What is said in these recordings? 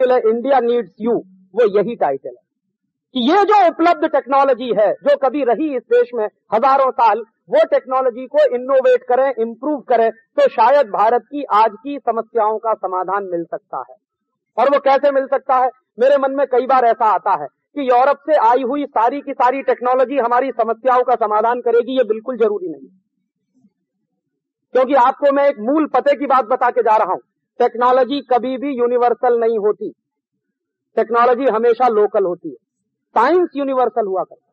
India needs you वो यही title है। कि ये जो उपलब्ध टेक्नोलॉजी है, जो कभी रही इस देश में हज़ारों साल, वो टेक्नोलॉजी को इनोवेट करें इंप्रूव करें तो शायद भारत की आज की समस्याओं का समाधान मिल सकता है। और वो कैसे मिल सकता है? मेरे मन में कई बार ऐसा आता है कि यूरोप से आई हुई सारी की सारी टेक्नोलॉजी हमारी समस्याओं का समाधान करेगी, ये बिल्कुल ज़रूरी नहीं क्योंकि आपको मैं एक मूल पते की बात बता के जा रहा हूँ। टेक्नोलॉजी कभी भी यूनिवर्सल नहीं होती। टेक्नोलॉजी हमेशा लोकल होती है। साइंस यूनिवर्सल हुआ करता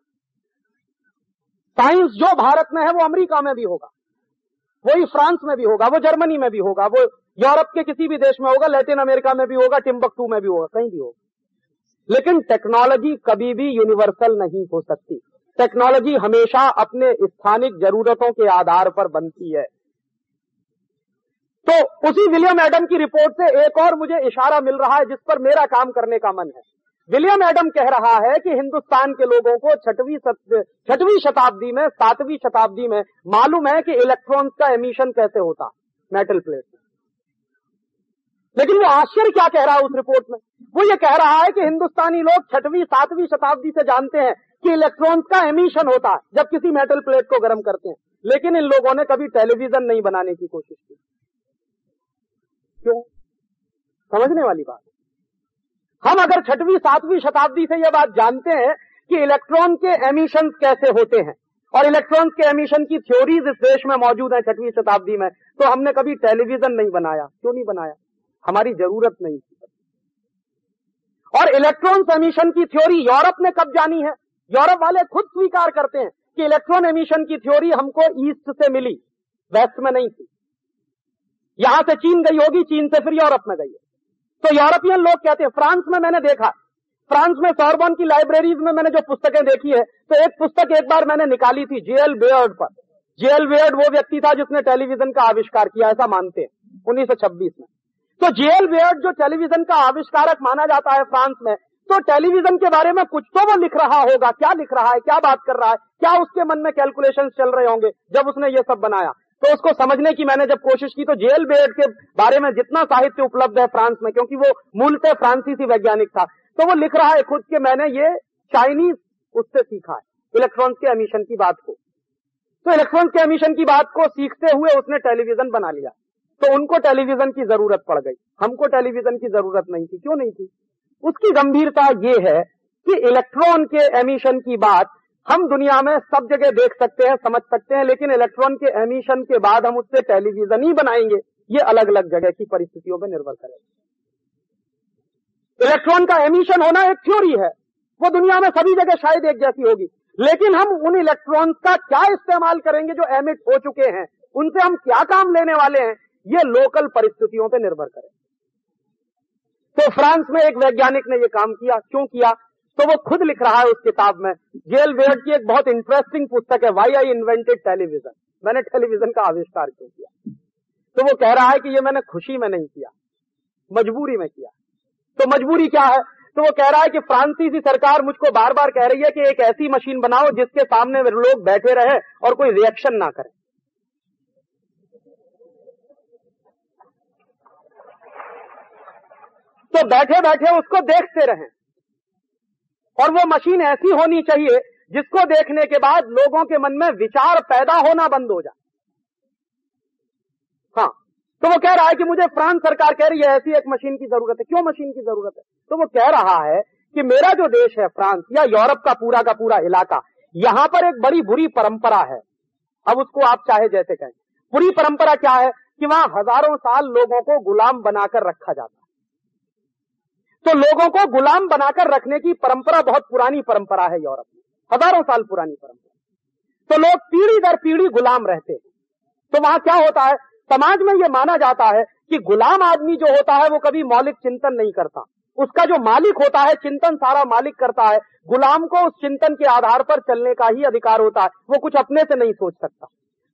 साइंस जो भारत में है, वो अमेरिका में भी होगा। वही फ्रांस में भी होगा, वो जर्मनी में भी होगा, वो यूरोप के किसी भी देश में होगा, लैटिन अमेरिका में भी होगा, टिम्बकटू में भी होगा, कहीं भी होगा। लेकिन टेक्नोलॉजी कभी भी यूनिवर्सल नहीं हो सकती। टेक्नोलॉजी हमेशा अपने स्थानिक जरूरतों के आधार पर बनती है। तो उसी विलियम एडम की रिपोर्ट से एक और मुझे इशारा मिल रहा है जिस पर मेरा काम करने का मन है। विलियम एडम कह रहा है कि हिंदुस्तान के लोगों को छठवीं छठवीं शताब्दी में, सातवीं शताब्दी में मालूम है कि इलेक्ट्रॉन्स का एमिशन कैसे होता मेटल प्लेट में। लेकिन वो आश्चर्य क्या कह रहा है उस रिपोर्ट में? वो ये कह रहा है कि हिंदुस्तानी लोग छठवीं, सातवीं शताब्दी से जानते हैं कि इलेक्ट्रॉन्स का एमिशन होता है जब किसी मेटल प्लेट को गर्म करते हैं। लेकिन इन लोगों ने कभी टेलीविज़न नहीं बनाने की कोशिश की। क्यों? समझने वाली बात। हम अगर छठवीं, सातवीं शताब्दी से यह बात जानते हैं कि इलेक्ट्रॉन के एमिशन कैसे होते हैं, और इलेक्ट्रॉन के एमिशन की थ्योरीज इस देश में मौजूद है छठवीं शताब्दी में तो हमने कभी टेलीविज़न नहीं बनाया। क्यों नहीं बनाया? हमारी ज़रूरत नहीं थी। और इलेक्ट्रॉन एमिशन की थ्योरी यूरोप ने कब जानी है? यूरोप वाले खुद स्वीकार करते हैं कि इलेक्ट्रॉन एमिशन की थ्योरी हमको ईस्ट से मिली वेस्ट में नहीं थी। यहाँ से चीन गई होगी, चीन से फिर यूरोप में गई तो यूरोपियन लोग कहते हैं, फ्रांस में मैंने देखा, फ्रांस में सॉर्बन की लाइब्रेरीज में मैंने जो पुस्तकें देखी है तो एक पुस्तक एक बार मैंने निकाली थी, जेएल बेयर्ड पर। जेएल बेयर्ड वो व्यक्ति था जिसने टेलीविज़न का आविष्कार किया, ऐसा मानते हैं 1926 में। तो जेएल बेयर्ड जो टेलीविज़न का आविष्कारक माना जाता है फ्रांस में तो टेलीविज़न के बारे में कुछ तो वो लिख रहा होगा, क्या लिख रहा है, क्या बात कर रहा है, क्या उसके मन में कैलकुलेशन चल रहे होंगे, जब उसने ये सब बनाया। तो उसको समझने की मैंने जब कोशिश की तो जेल बेड के बारे में जितना साहित्य उपलब्ध है फ्रांस में, क्योंकि वो मूलतः फ्रांसीसी वैज्ञानिक था तो वो लिख रहा है खुद के मैंने ये चाइनीज़ उससे सीखा है, इलेक्ट्रॉन्स के एमिशन की बात को। तो इलेक्ट्रॉन्स के एमिशन की बात को सीखते हुए उसने टेलीविज़न बना लिया। तो उनको टेलीविज़न की ज़रूरत पड़ गई। हमको टेलीविज़न की ज़रूरत नहीं थी। क्यों नहीं थी? उसकी गंभीरता ये है कि इलेक्ट्रॉन के एमिशन की बात हम दुनिया में सब जगह देख सकते हैं, समझ सकते हैं, लेकिन इलेक्ट्रॉन के एमिशन के बाद हम उससे टेलीविज़न ही बनाएँगे। ये अलग अलग जगह की परिस्थितियों पर निर्भर करेगा। इलेक्ट्रॉन का एमिशन होना एक थ्योरी है। वो दुनिया में सभी जगह शायद एक जैसी होगी। लेकिन हम उन इलेक्ट्रॉन्स का क्या इस्तेमाल करेंगे जो एमिट हो चुके हैं? उनसे हम क्या काम लेने वाले हैं? ये लोकल परिस्थितियों पर निर्भर करें तो फ्रांस में एक वैज्ञानिक ने यह काम किया। क्यों किया? तो वो खुद लिख रहा है उस किताब में। जेल वेड की एक बहुत इंटरेस्टिंग पुस्तक है वाई आई इन्वेंटेड टेलीविज़न मैंने टेलीविज़न का आविष्कार क्यों किया? तो वो कह रहा है कि ये मैंने खुशी में नहीं किया, मजबूरी में किया। तो मजबूरी क्या है? तो वो कह रहा है कि फ्रांसीसी सरकार मुझको बार बार कह रही है कि एक ऐसी मशीन बनाओ जिसके सामने लोग बैठे रहे और कोई रिएक्शन ना करें। तो बैठे बैठे उसको देखते रहें। और वो मशीन ऐसी होनी चाहिए जिसको देखने के बाद लोगों के मन में विचार पैदा होना बंद हो जाए। हाँ तो वो कह रहा है कि मुझे फ्रांस सरकार कह रही है, ऐसी एक मशीन की ज़रूरत है। क्यों मशीन की ज़रूरत है? तो वो कह रहा है कि मेरा जो देश है, फ्रांस या यूरोप का पूरा का पूरा इलाका, यहाँ पर एक बड़ी बुरी परंपरा है। अब उसको आप चाहे जैसे कहें। बुरी परंपरा क्या है? कि वहाँ हज़ारों साल लोगों को गुलाम बनाकर रखा जाता तो लोगों को गुलाम बनाकर रखने की परंपरा बहुत पुरानी परंपरा है यूरोप में। हज़ारों साल पुरानी परंपरा। तो लोग पीढ़ी दर पीढ़ी गुलाम रहते हैं। तो वहाँ क्या होता है? समाज में यह माना जाता है कि गुलाम आदमी जो होता है वो कभी मौलिक चिंतन नहीं करता। उसका जो मालिक होता है, चिंतन सारा मालिक करता है। गुलाम को उस चिंतन के आधार पर चलने का ही अधिकार होता है। वो कुछ अपने से नहीं सोच सकता।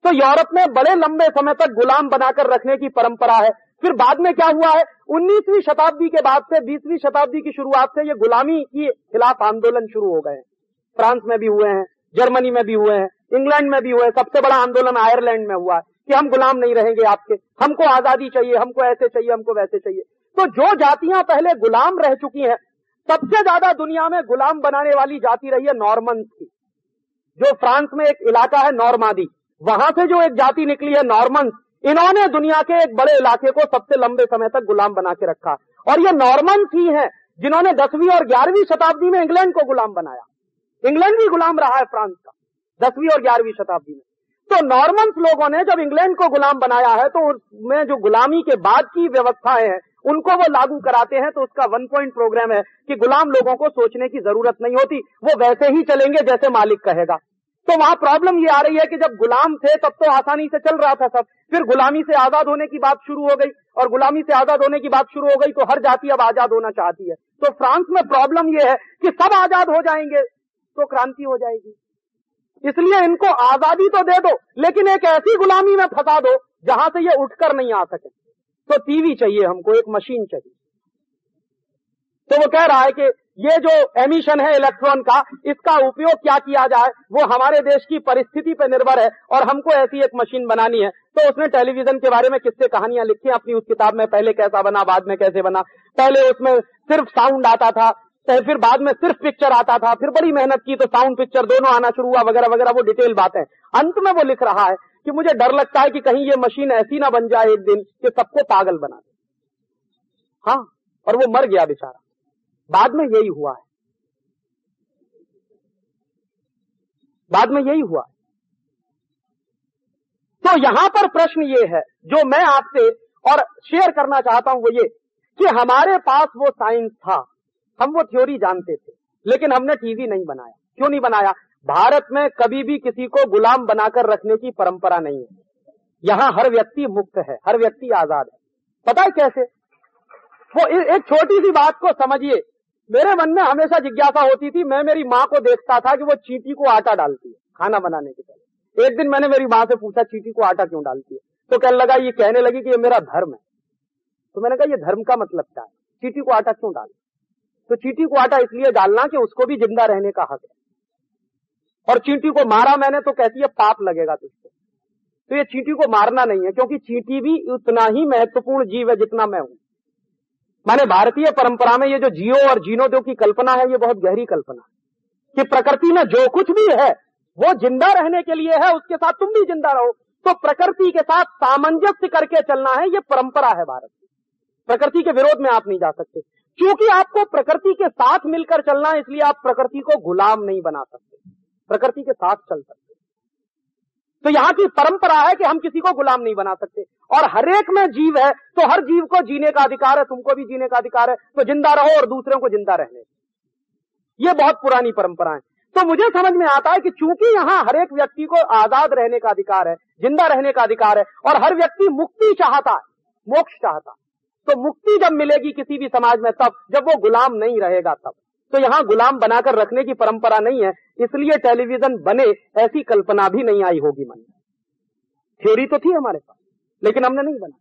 तो यूरोप में बड़े लंबे समय तक गुलाम बनाकर रखने की परंपरा है। फिर बाद में क्या हुआ है? 19वीं शताब्दी के बाद से 20वीं शताब्दी की शुरुआत से ये गुलामी के खिलाफ आंदोलन शुरू हो गए हैं। फ्रांस में भी हुए हैं, जर्मनी में भी हुए हैं, इंग्लैंड में भी हुए हैं। सबसे बड़ा आंदोलन आयरलैंड में हुआ है कि हम गुलाम नहीं रहेंगे आपके, हमको आज़ादी चाहिए, हमको ऐसे चाहिए, हमको वैसे चाहिए। तो जो जातियाँ पहले गुलाम रह चुकी हैं, सबसे ज़्यादा दुनिया में गुलाम बनाने वाली जाति रही है नॉर्मन की। जो फ्रांस में एक इलाका है नॉर्मादी, वहाँ से जो एक जाति निकली है नॉर्मन इन्होंने दुनिया के एक बड़े इलाके को सबसे लंबे समय तक गुलाम बना के रखा। और ये नॉर्मन ही है, जिन्होंने दसवीं और ग्यारहवीं शताब्दी में इंग्लैंड को गुलाम बनाया। इंग्लैंड भी गुलाम रहा है फ्रांस का, दसवीं और ग्यारहवीं शताब्दी में। तो नॉर्मन्स लोगों ने जब इंग्लैंड को गुलाम बनाया है तो उसमें जो गुलामी के बाद की व्यवस्थाएँ हैं, उनको वो लागू कराते हैं तो उसका वन पॉइंट प्रोग्राम है कि गुलाम लोगों को सोचने की ज़रूरत नहीं होती, वो वैसे ही चलेंगे जैसे मालिक कहेगा। तो वहाँ प्रॉब्लम ये आ रही है कि जब गुलाम थे, तब तो आसानी से चल रहा था सब। फिर गुलामी से आज़ाद होने की बात शुरू हो गई और गुलामी से आज़ाद होने की बात शुरू हो गई तो हर जाति अब आज़ाद होना चाहती है। तो फ्रांस में प्रॉब्लम यह है कि सब आज़ाद हो जाएँगे तो क्रांति हो जाएगी। इसलिए इनको आज़ादी तो दे दो, लेकिन एक ऐसी गुलामी में फंसा दो जहाँ से ये उठकर नहीं आ सके। तो टीवी चाहिए हमको, एक मशीन चाहिए। तो वो कह रहा है कि ये जो एमिशन है इलेक्ट्रॉन का, इसका उपयोग क्या किया जाए, वो हमारे देश की परिस्थिति पर निर्भर है और हमको ऐसी एक मशीन बनानी है। तो उसने टेलीविज़न के बारे में किससे कहानियाँ लिखी अपनी उस किताब में पहले कैसा बना, बाद में कैसे बना। पहले उसमें सिर्फ़ साउंड आता था तो फिर बाद में सिर्फ़ पिक्चर आता था, फिर बड़ी मेहनत की तो साउंड पिक्चर दोनों आना शुरू हुआ, वगैरह वगैरह, वो डिटेल बात। है अंत में वो लिख रहा है कि मुझे डर लगता है कि कहीं ये मशीन ऐसी ना बन जाए एक दिन कि सबको पागल बना दे। हाँ और वो मर गया बेचारा। बाद में यही हुआ है। बाद में यही हुआ है। तो यहाँ पर प्रश्न ये है, जो मैं आपसे और शेयर करना चाहता हूँ वो ये, कि हमारे पास वो साइंस था, हम वो थ्योरी जानते थे, लेकिन हमने टीवी नहीं बनाया। क्यों नहीं बनाया? भारत में कभी भी किसी को गुलाम बनाकर रखने की परंपरा नहीं है। यहाँ हर व्यक्ति मुक्त है, हर व्यक्ति आज़ाद है। पता है कैसे? वो एक छोटी सी बात को समझिए मेरे मन में हमेशा जिज्ञासा होती थी, मैं मेरी माँ को देखता था कि वो चीटी को आटा डालती है, खाना बनाने के पहले। एक दिन मैंने मेरी माँ से पूछा, चीटी को आटा क्यों डालती है? तो कहने लगा, ये कहने लगी कि ये मेरा धर्म है। तो मैंने कहा, ये धर्म का मतलब क्या है? चीटी को आटा क्यों डाल तो चीटी को आटा इसलिए डालना कि उसको भी ज़िंदा रहने का हक है। और चींटी को मारा मैंने तो कहती है, पाप लगेगा तुझको। तो ये चींटी को मारना नहीं है, क्योंकि चींटी भी उतना ही महत्वपूर्ण जीव है जितना मैं हूँ। माने भारतीय परंपरा में ये जो जियो और जीनो दो की कल्पना है, ये बहुत गहरी कल्पना है कि प्रकृति में जो कुछ भी है, वो ज़िंदा रहने के लिए है, उसके साथ तुम भी ज़िंदा रहो। तो प्रकृति के साथ सामंजस्य करके चलना है, ये परंपरा है भारत की। प्रकृति के विरोध में आप नहीं जा सकते। क्योंकि आपको प्रकृति के साथ मिलकर चलना है, इसलिए आप प्रकृति को गुलाम नहीं बना सकते। प्रकृति के साथ चल सकते। तो यहाँ की परंपरा है कि हम किसी को गुलाम नहीं बना सकते। और हर एक में जीव है तो हर जीव को जीने का अधिकार है, तुमको भी जीने का अधिकार है तो ज़िंदा रहो और दूसरों को ज़िंदा रहने ये बहुत पुरानी परंपरा है। तो मुझे समझ में आता है कि चूँकि यहाँ हर एक व्यक्ति को आज़ाद रहने का अधिकार है, ज़िंदा रहने का अधिकार है, और हर व्यक्ति मुक्ति चाहता है, मोक्ष चाहता है तो मुक्ति जब मिलेगी किसी भी समाज में तब, जब वो गुलाम नहीं रहेगा तब। तो यहाँ गुलाम बनाकर रखने की परंपरा नहीं है, इसलिए टेलीविज़न बने ऐसी कल्पना भी नहीं आई होगी मन में। थ्योरी तो थी हमारे पास, लेकिन हमने नहीं बना।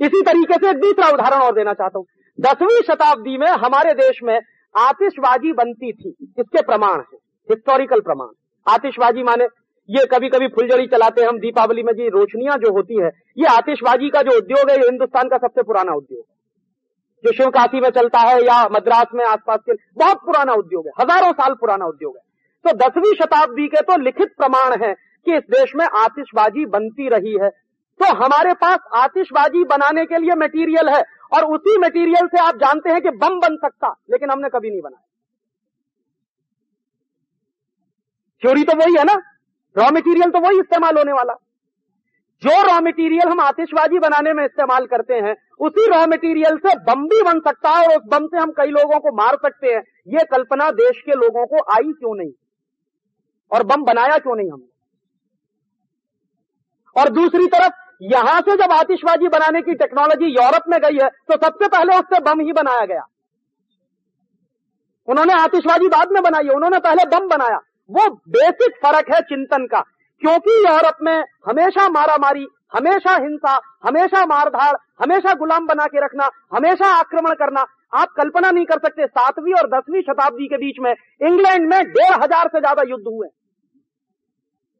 इसी तरीके से एक दूसरा उदाहरण और देना चाहता हूँ। दसवीं शताब्दी में हमारे देश में आतिशबाजी बनती थी। इसके प्रमाण है? हिस्टोरिकल प्रमाण। आतिशबाजी माने, ये कभी कभी फुलझड़ी चलाते हैं हम, दीपावली में जी रोशनियाँ जो होती है, ये आतिशबाजी का जो उद्योग है, ये हिंदुस्तान का सबसे पुराना उद्योग है। जो शिव काशी में चलता है या मद्रास में आसपास के, बहुत पुराना उद्योग है, हज़ारों साल पुराना उद्योग है। तो दसवीं शताब्दी के तो लिखित प्रमाण है कि इस देश में आतिशबाजी बनती रही है। तो हमारे पास आतिशबाजी बनाने के लिए मटेरियल है, और उसी मटेरियल से आप जानते हैं कि बम बन सकता, लेकिन हमने कभी नहीं बनाया। थ्योरी तो वही है ना? रॉ मटेरियल तो वही इस्तेमाल होने वाला। जो रॉ मटेरियल हम आतिशबाजी बनाने में इस्तेमाल करते हैं, उसी रॉ मटेरियल से बम भी बन सकता है और उस बम से हम कई लोगों को मार सकते हैं। ये कल्पना देश के लोगों को आई क्यों नहीं? और बम बनाया क्यों नहीं हमने? और दूसरी तरफ़, यहाँ से जब आतिशबाजी बनाने की टेक्नोलॉजी यूरोप में गई है तो सबसे पहले उससे बम ही बनाया गया। उन्होंने आतिशबाजी बाद में बनाई उन्होंने पहले बम बनाया। वो बेसिक फ़र्क है चिंतन का। क्योंकि यूरोप में हमेशा मारा मारी हमेशा हिंसा, हमेशा मारधाड़, हमेशा गुलाम बना के रखना, हमेशा आक्रमण करना, आप कल्पना नहीं कर सकते सातवीं और दसवीं शताब्दी के बीच में इंग्लैंड में डेढ़ हज़ार से ज़्यादा युद्ध हुए।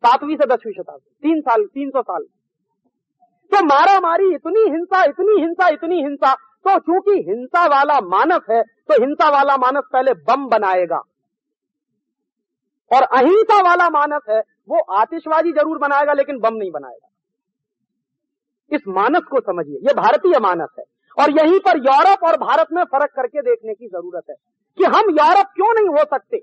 सातवीं से दसवीं शताब्दी, तीन साल, तीन सौ साल। तो मारा मारी इतनी हिंसा इतनी हिंसा इतनी हिंसा तो चूँकि हिंसा वाला मानस है तो हिंसा वाला मानस पहले बम बनाएगा। और अहिंसा वाला मानस है वो आतिशबाजी ज़रूर बनाएगा, लेकिन बम नहीं बनाएगा। इस मानस को समझिए, ये भारतीय मानस है। और यहीं पर यूरोप और भारत में फ़र्क करके देखने की ज़रूरत है कि हम यूरोप क्यों नहीं हो सकते।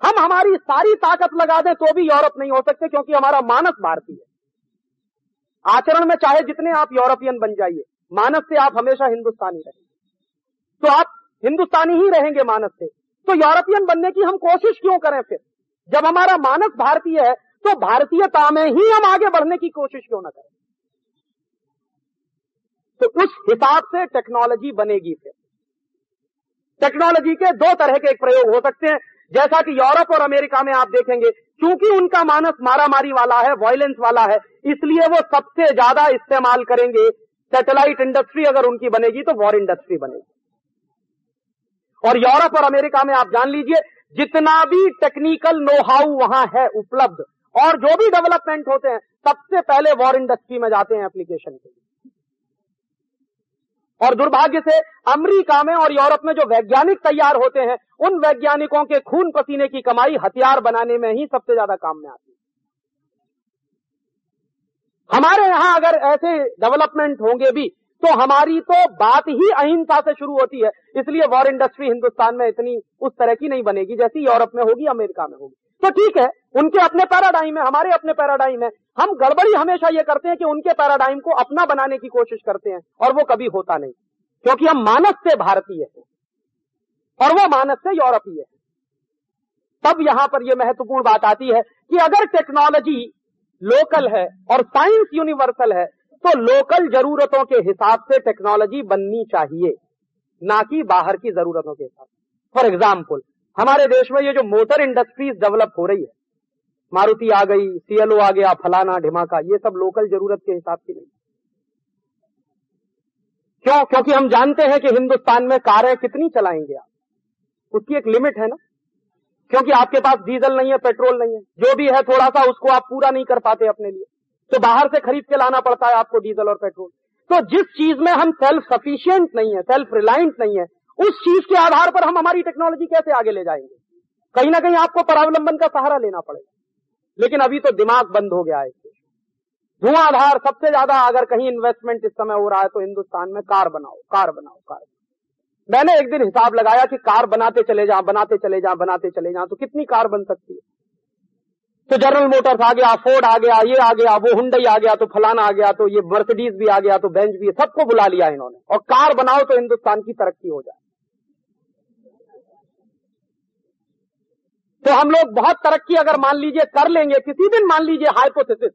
हम हमारी सारी ताकत लगा दें तो भी यूरोप नहीं हो सकते, क्योंकि हमारा मानस भारतीय है। आचरण में चाहे जितने आप यूरोपियन बन जाइए, मानस से आप हमेशा हिंदुस्तानी रहेंगे तो आप हिंदुस्तानी ही रहेंगे मानस से। तो यूरोपियन बनने की हम कोशिश क्यों करें फिर? जब हमारा मानस भारतीय है तो भारतीयता में ही हम आगे बढ़ने की कोशिश क्यों ना करें? तो उस हिसाब से टेक्नोलॉजी बनेगी फिर। टेक्नोलॉजी के दो तरह के एक प्रयोग हो सकते हैं। जैसा कि यूरोप और अमेरिका में आप देखेंगे क्योंकि उनका मानस मारामारी वाला है वायलेंस वाला है, इसलिए वो सबसे ज़्यादा इस्तेमाल करेंगे। सैटेलाइट इंडस्ट्री अगर उनकी बनेगी तो वॉर इंडस्ट्री बनेगी। और यूरोप और अमेरिका में आप जान लीजिए, जितना भी टेक्निकल नो हाउ वहाँ है उपलब्ध और जो भी डेवलपमेंट होते हैं, सबसे पहले वॉर इंडस्ट्री में जाते हैं एप्लीकेशन के लिए। और दुर्भाग्य से अमेरिका में और यूरोप में जो वैज्ञानिक तैयार होते हैं, उन वैज्ञानिकों के खून पसीने की कमाई हथियार बनाने में ही सबसे ज़्यादा काम में आती है। हमारे यहाँ अगर ऐसे डेवलपमेंट होंगे भी तो हमारी तो बात ही अहिंसा से शुरू होती है। इसलिए वॉर इंडस्ट्री हिंदुस्तान में इतनी उस तरह की नहीं बनेगी, जैसी यूरोप में होगी, अमेरिका में होगी। तो ठीक है उनके अपने पैराडाइम है, हमारे अपने पैराडाइम है। हम गड़बड़ी हमेशा ये करते हैं कि उनके पैराडाइम को अपना बनाने की कोशिश करते हैं, और वो कभी होता नहीं। क्योंकि हम मानस से भारतीय हैं, और वो मानस से यूरोपीय है। तब यहाँ पर यह महत्वपूर्ण बात आती है कि अगर टेक्नोलॉजी लोकल है और साइंस यूनिवर्सल है तो लोकल जरूरतों के हिसाब से टेक्नोलॉजी बननी चाहिए, ना कि बाहर की जरूरतों के हिसाब से। फॉर एग्ज़ाम्पल हमारे देश में ये जो मोटर इंडस्ट्रीज़ डेवलप हो रही है मारुति आ गई सीएलओ आ गया, फलाना, ढिमाका, ये सब लोकल ज़रूरत के हिसाब की नहीं। क्यों? क्योंकि हम जानते हैं कि हिंदुस्तान में कारें कितनी चलाएँगे आप। उसकी एक लिमिट है ना। क्योंकि आपके पास डीजल नहीं है पेट्रोल नहीं है। जो भी है थोड़ा सा उसको आप पूरा नहीं कर पाते अपने लिए। तो बाहर से खरीद के लाना पड़ता है आपको डीजल और पेट्रोल तो जिस चीज़ में हम सेल्फ सफिशियंट नहीं है सेल्फ रिलायंट नहीं है, उस चीज़ के आधार पर हम हमारी टेक्नोलॉजी कैसे आगे ले जाएँगे? कहीं ना कहीं आपको परावलंबन का सहारा लेना पड़ेगा। लेकिन अभी तो दिमाग बंद हो गया है धुआंधार सबसे ज़्यादा अगर कहीं इन्वेस्टमेंट इस समय हो रहा है तो हिंदुस्तान में कार बनाओ कार बनाओ, कार मैंने एक दिन हिसाब लगाया कि कार बनाते चले जाओ बनाते चले जाओ बनाते चले जाओ तो कितनी कार बन सकती है? तो जनरल मोटर्स आ गया फोर्ड आ गया, ये आ गया, वो हुंडई आ गया तो फलाना आ गया तो ये मर्सिडीज भी आ गया तो बेंच भी, सबको बुला लिया इन्होंने। और कार बनाओ तो हिंदुस्तान की तरक्की हो जाए। तो हम लोग बहुत तरक्की अगर मान लीजिए कर लेंगे, किसी दिन मान लीजिए हाइपोथेसिस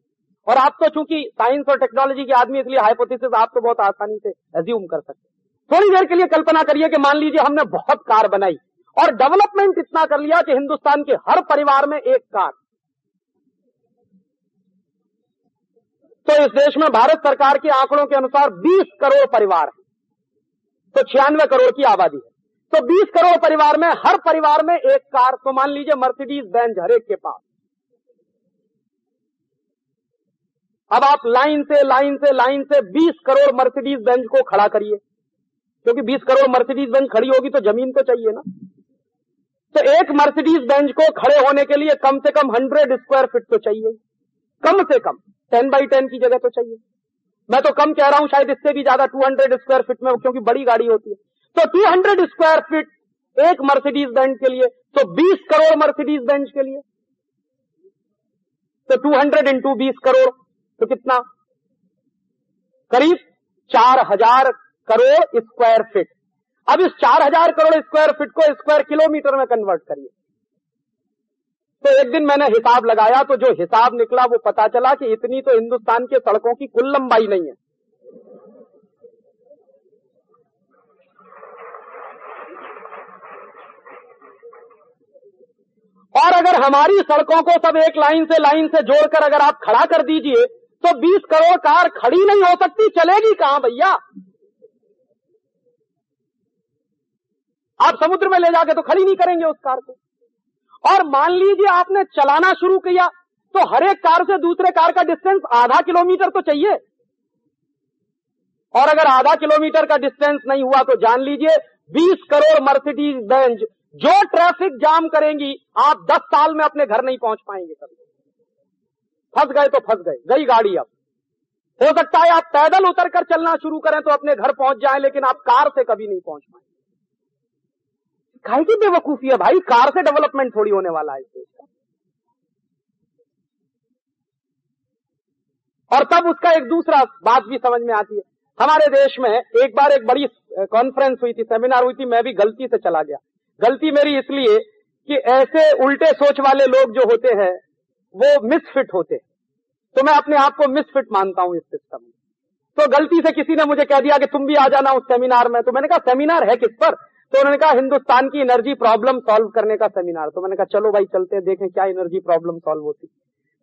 और आप तो चूँकि साइंस और टेक्नोलॉजी के आदमी, इसलिए हाइपोथेसिस आप तो बहुत आसानी से एज्यूम कर सकते थोड़ी देर के लिए कल्पना करिए कि मान लीजिए हमने बहुत कार बनाई और डेवलपमेंट इतना कर लिया कि हिंदुस्तान के हर परिवार में एक कार। तो इस देश में भारत सरकार के आंकड़ों के अनुसार 20 करोड़ परिवार है। तो छियानवे करोड़ की आबादी है। तो 20 करोड़ परिवार में, हर परिवार में एक कार तो मान लीजिए मर्सिडीज बेंज हरेक के पास। अब आप लाइन से लाइन से लाइन से 20 करोड़ मर्सिडीज बेंच को खड़ा करिए। क्योंकि 20 करोड़ मर्सिडीज बेंच खड़ी होगी तो ज़मीन तो चाहिए ना। तो एक मर्सिडीज बेंच को खड़े होने के लिए कम से कम 100 स्क्वायर फीट तो चाहिए। कम से कम, टेन बाई टेन की जगह तो चाहिए। मैं तो कम कह रहा हूँ, शायद इससे भी ज़्यादा टू हंड्रेड स्क्वायर फीट में, क्योंकि बड़ी गाड़ी होती है। तो टू हंड्रेड स्क्वायर फीट एक मर्सिडीज बेंच के लिए तो बीस करोड़ मर्सिडीज बेंच के लिए। तो टू हंड्रेड इंटू बीस करोड़ तो कितना? करीब चार हज़ार करोड़ स्क्वायर फीट अब इस चार हज़ार करोड़ स्क्वायर फीट को स्क्वायर किलोमीटर में कन्वर्ट करिए। तो एक दिन मैंने हिसाब लगाया तो जो हिसाब निकला, वो पता चला कि इतनी तो हिंदुस्तान के सड़कों की कुल लंबाई नहीं है। और अगर हमारी सड़कों को सब एक लाइन से लाइन से जोड़कर अगर आप खड़ा कर दीजिए तो 20 करोड़ कार खड़ी नहीं हो सकती, चलेगी कहाँ भैया? आप समुद्र में ले जाके तो खड़ी नहीं करेंगे उस कार को। और मान लीजिए आपने चलाना शुरू किया तो हर एक कार से दूसरे कार का डिस्टेंस आधा किलोमीटर तो चाहिए। और अगर आधा किलोमीटर का डिस्टेंस नहीं हुआ तो जान लीजिए 20 करोड़ मर्सिडीज बेंच जो ट्रैफ़िक जाम करेंगी, आप 10 साल में अपने घर नहीं पहुँच पाएँगे कभी। फंस गए तो फंस गए, गई गाड़ी अब। हो सकता है आप पैदल उतर कर चलना शुरू करें तो अपने घर पहुँच जाए, लेकिन आप कार से कभी नहीं पहुँच पाएँगे। काहे की बेवकूफ़ी है भाई? कार से डेवलपमेंट थोड़ी होने वाला है इस देश का। और तब उसका एक दूसरा बात भी समझ में आती है। हमारे देश में एक बार एक बड़ी कॉन्फ्रेंस हुई थी सेमिनार हुई थी, मैं भी गलती से चला गया। गलती मेरी इसलिए कि ऐसे उल्टे सोच वाले लोग जो होते हैं, वो मिसफिट होते हैं। तो मैं अपने आप को मिसफिट मानता हूँ इस सिस्टम में। तो गलती से किसी ने मुझे कह दिया कि तुम भी आ जाना उस सेमिनार में तो मैंने कहा सेमिनार है किस पर? तो उन्होंने कहा, हिंदुस्तान की एनर्जी प्रॉब्लम सॉल्व करने का सेमिनार तो मैंने कहा, चलो भाई, चलते हैं, देखें क्या एनर्जी प्रॉब्लम सॉल्व होती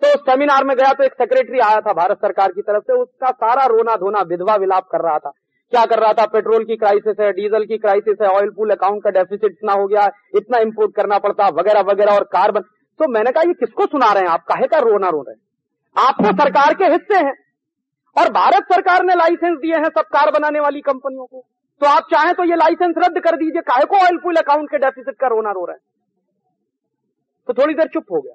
तो उस सेमिनार में गया तो एक सेक्रेटरी आया था भारत सरकार की तरफ़ से, उसका सारा रोना धोना विधवा विलाप कर रहा था। क्या कर रहा था? पेट्रोल की क्राइसिस है, डीजल की क्राइसिस है, ऑयल पूल अकाउंट का डेफिसिट इतना हो गया, इतना इम्पोर्ट करना पड़ता, वगैरह वगैरह, और कार्बन तो मैंने कहा, ये किसको सुना रहे हैं आप? काहे का रोना रो रहे हैं? आप तो सरकार के हिस्से हैं, और भारत सरकार ने लाइसेंस दिए हैं सब कार बनाने वाली कंपनियों को। तो आप चाहें तो ये लाइसेंस रद्द कर दीजिए, काहे को ऑयल पूल अकाउंट के डेफिसिट का रोना रो रहे हैं? तो थोड़ी देर चुप हो गया।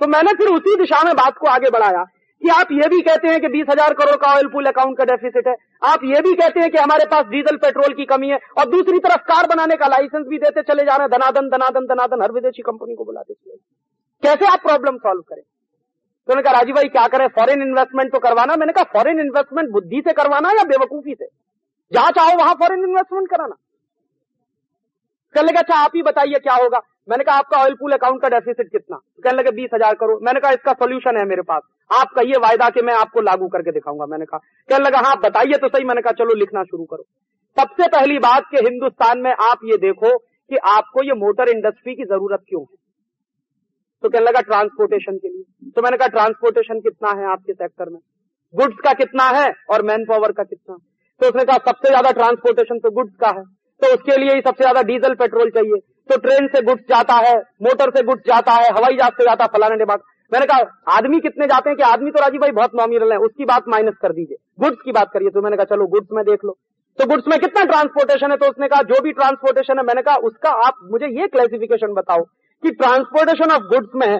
तो मैंने फिर उसी दिशा में बात को आगे बढ़ाया। कि आप ये भी कहते हैं कि बीस हज़ार करोड़ का ऑयल पूल अकाउंट का डेफिसिट है। आप ये भी कहते हैं कि हमारे पास डीजल पेट्रोल की कमी है। और दूसरी तरफ़ कार बनाने का लाइसेंस भी देते चले जा रहे हैं। धनादन धनादन धनादन हर विदेशी कंपनी को बुलाते चले कैसे आप प्रॉब्लम सॉल्व करें? तो उन्होंने कहा, राजीव भाई, क्या करें? फॉरेन इन्वेस्टमेंट तो करवाना। मैंने कहा फॉरेन इन्वेस्टमेंट बुद्धि से करवाना या बेवकूफ़ी से? जहाँ चाहो वहाँ फॉरेन इन्वेस्टमेंट कराना। कहने लगे अच्छा आप ही बताइए क्या होगा? मैंने कहा, आपका ऑयल पूल अकाउंट का डेफिसिट कितना? तो कहने लगे, बीस हज़ार करोड़। मैंने कहा, इसका सोल्यूशन है मेरे पास। आप कहिए वायदा कि मैं आपको लागू करके दिखाऊँगा, मैंने कहा। कहने लगा हाँ बताइए तो सही। मैंने कहा, चलो, लिखना शुरू करो। सबसे पहली बात कि हिंदुस्तान में आप ये देखो कि आपको ये मोटर इंडस्ट्री की ज़रूरत क्यों है? तो कहने लगा ट्रांसपोर्टेशन के लिए। तो मैंने कहा ट्रांसपोर्टेशन कितना है आपके सेक्टर में? गुड्स का कितना है और मैन पावर का कितना? तो उसने कहा, सबसे ज़्यादा ट्रांसपोर्टेशन तो गुड्स का है। तो उसके लिए ही सबसे ज़्यादा डीजल पेट्रोल चाहिए। तो ट्रेन से गुड्स जाता है, मोटर से गुड्स जाता है, हवाई जहाज़ से जाता है, फलाने डिबाग मैंने कहा, आदमी कितने जाते हैं कि आदमी तो राजीव भाई बहुत नॉमिनल है, उसकी बात माइनस कर दीजिए। गुड्स की बात करिए तो मैंने कहा, चलो गुड्स में देख लो। तो गुड्स में कितना ट्रांसपोर्टेशन है? तो उसने कहा, जो भी ट्रांसपोर्टेशन है, मैंने कहा, उसका आप मुझे ये क्लासिफिकेशन बताओ कि ट्रांसपोर्टेशन ऑफ़ गुड्स में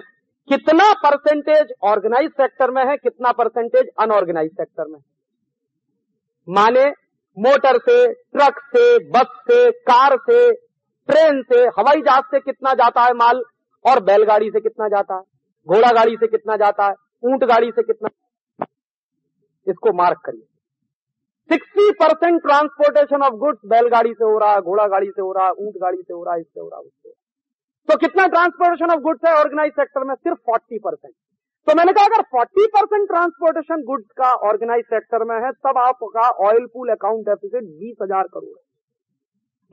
कितना परसेंटेज ऑर्गेनाइज सेक्टर में है, कितना परसेंटेज अनऑर्गेनाइज सेक्टर में माने मोटर से, ट्रक से, बस से, कार से ट्रेन से, हवाई जहाज़ से कितना जाता है माल, और बैलगाड़ी से कितना जाता है घोड़ा गाड़ी से कितना जाता है ऊँट गाड़ी से कितना इसको मार्क करिए। Sixty percent transportation of goods बैलगाड़ी से हो रहा है घोड़ा गाड़ी से हो रहा है ऊँट गाड़ी से हो रहा है, इससे हो रहा है, उससे तो कितना ट्रांसपोर्टेशन ऑफ़ गुड्स है ऑर्गेनाइज सेक्टर में? सिर्फ़ फोर्टी परसेंट। तो मैंने कहा, अगर 40 परसेंट ट्रांसपोर्टेशन गुड्स का ऑर्गेनाइज सेक्टर में है, तब आपका ऑयल पूल अकाउंट डेफिसिट बीस हज़ार करोड़ है।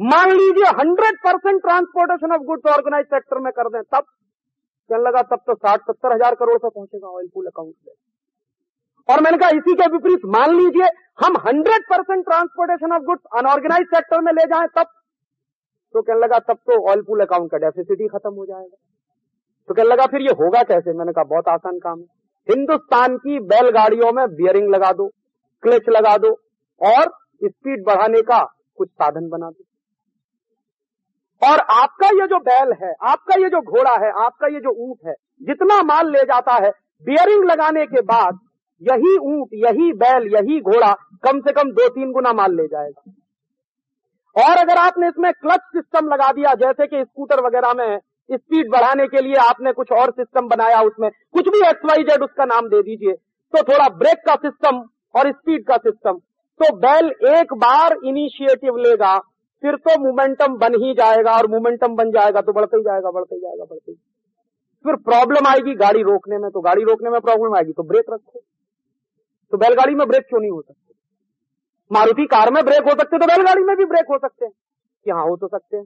मान लीजिए 100 percent transportation of goods organise sector में कर दें, तब कहने लगा, तब तो साठ सत्तर हज़ार करोड़ पे पहुंचेगा ऑयल पूल अकाउंट में और मैंने कहा इसी के विपरीत, मान लीजिए हम 100 percent transportation of goods unorganise sector में ले जाए, तब तो कहने लगा, तब तो ऑयल पूल अकाउंट का डेफिसिट ही खत्म हो जाएगा। तो कहने लगा, फिर ये होगा कैसे? मैंने कहा बहुत आसान काम है। हिंदुस्तान की बैलगाड़ियों में बियरिंग लगा दो क्लच लगा दो और स्पीड बढ़ाने का कुछ साधन बना दो। और आपका ये जो बैल है, आपका ये जो घोड़ा है, आपका ये जो ऊँट है, जितना माल ले जाता है बियरिंग लगाने के बाद यही ऊँट, यही बैल, यही घोड़ा कम से कम दो तीन गुना माल ले जाएगा। और अगर आपने इसमें क्लच सिस्टम लगा दिया, जैसे कि स्कूटर वगैरह में स्पीड बढ़ाने के लिए आपने कुछ और सिस्टम बनाया उसमें, कुछ भी एक्स वाई जेड उसका नाम दे दीजिए तो थोड़ा ब्रेक का सिस्टम और स्पीड का सिस्टम तो बैल एक बार इनिशिएटिव लेगा फिर तो मोमेंटम बन ही जाएगा और मोमेंटम बन जाएगा तो बढ़ते ही जाएगा, बढ़ते ही जाएगा, बढ़ते ही फिर प्रॉब्लम आएगी गाड़ी रोकने में तो गाड़ी रोकने में प्रॉब्लम आएगी तो ब्रेक रखो। तो बैलगाड़ी में ब्रेक क्यों नहीं हो सकते? मारुति कार में ब्रेक हो सकते तो बैलगाड़ी में भी ब्रेक हो सकते हैं। कि हाँ हो तो सकते हैं।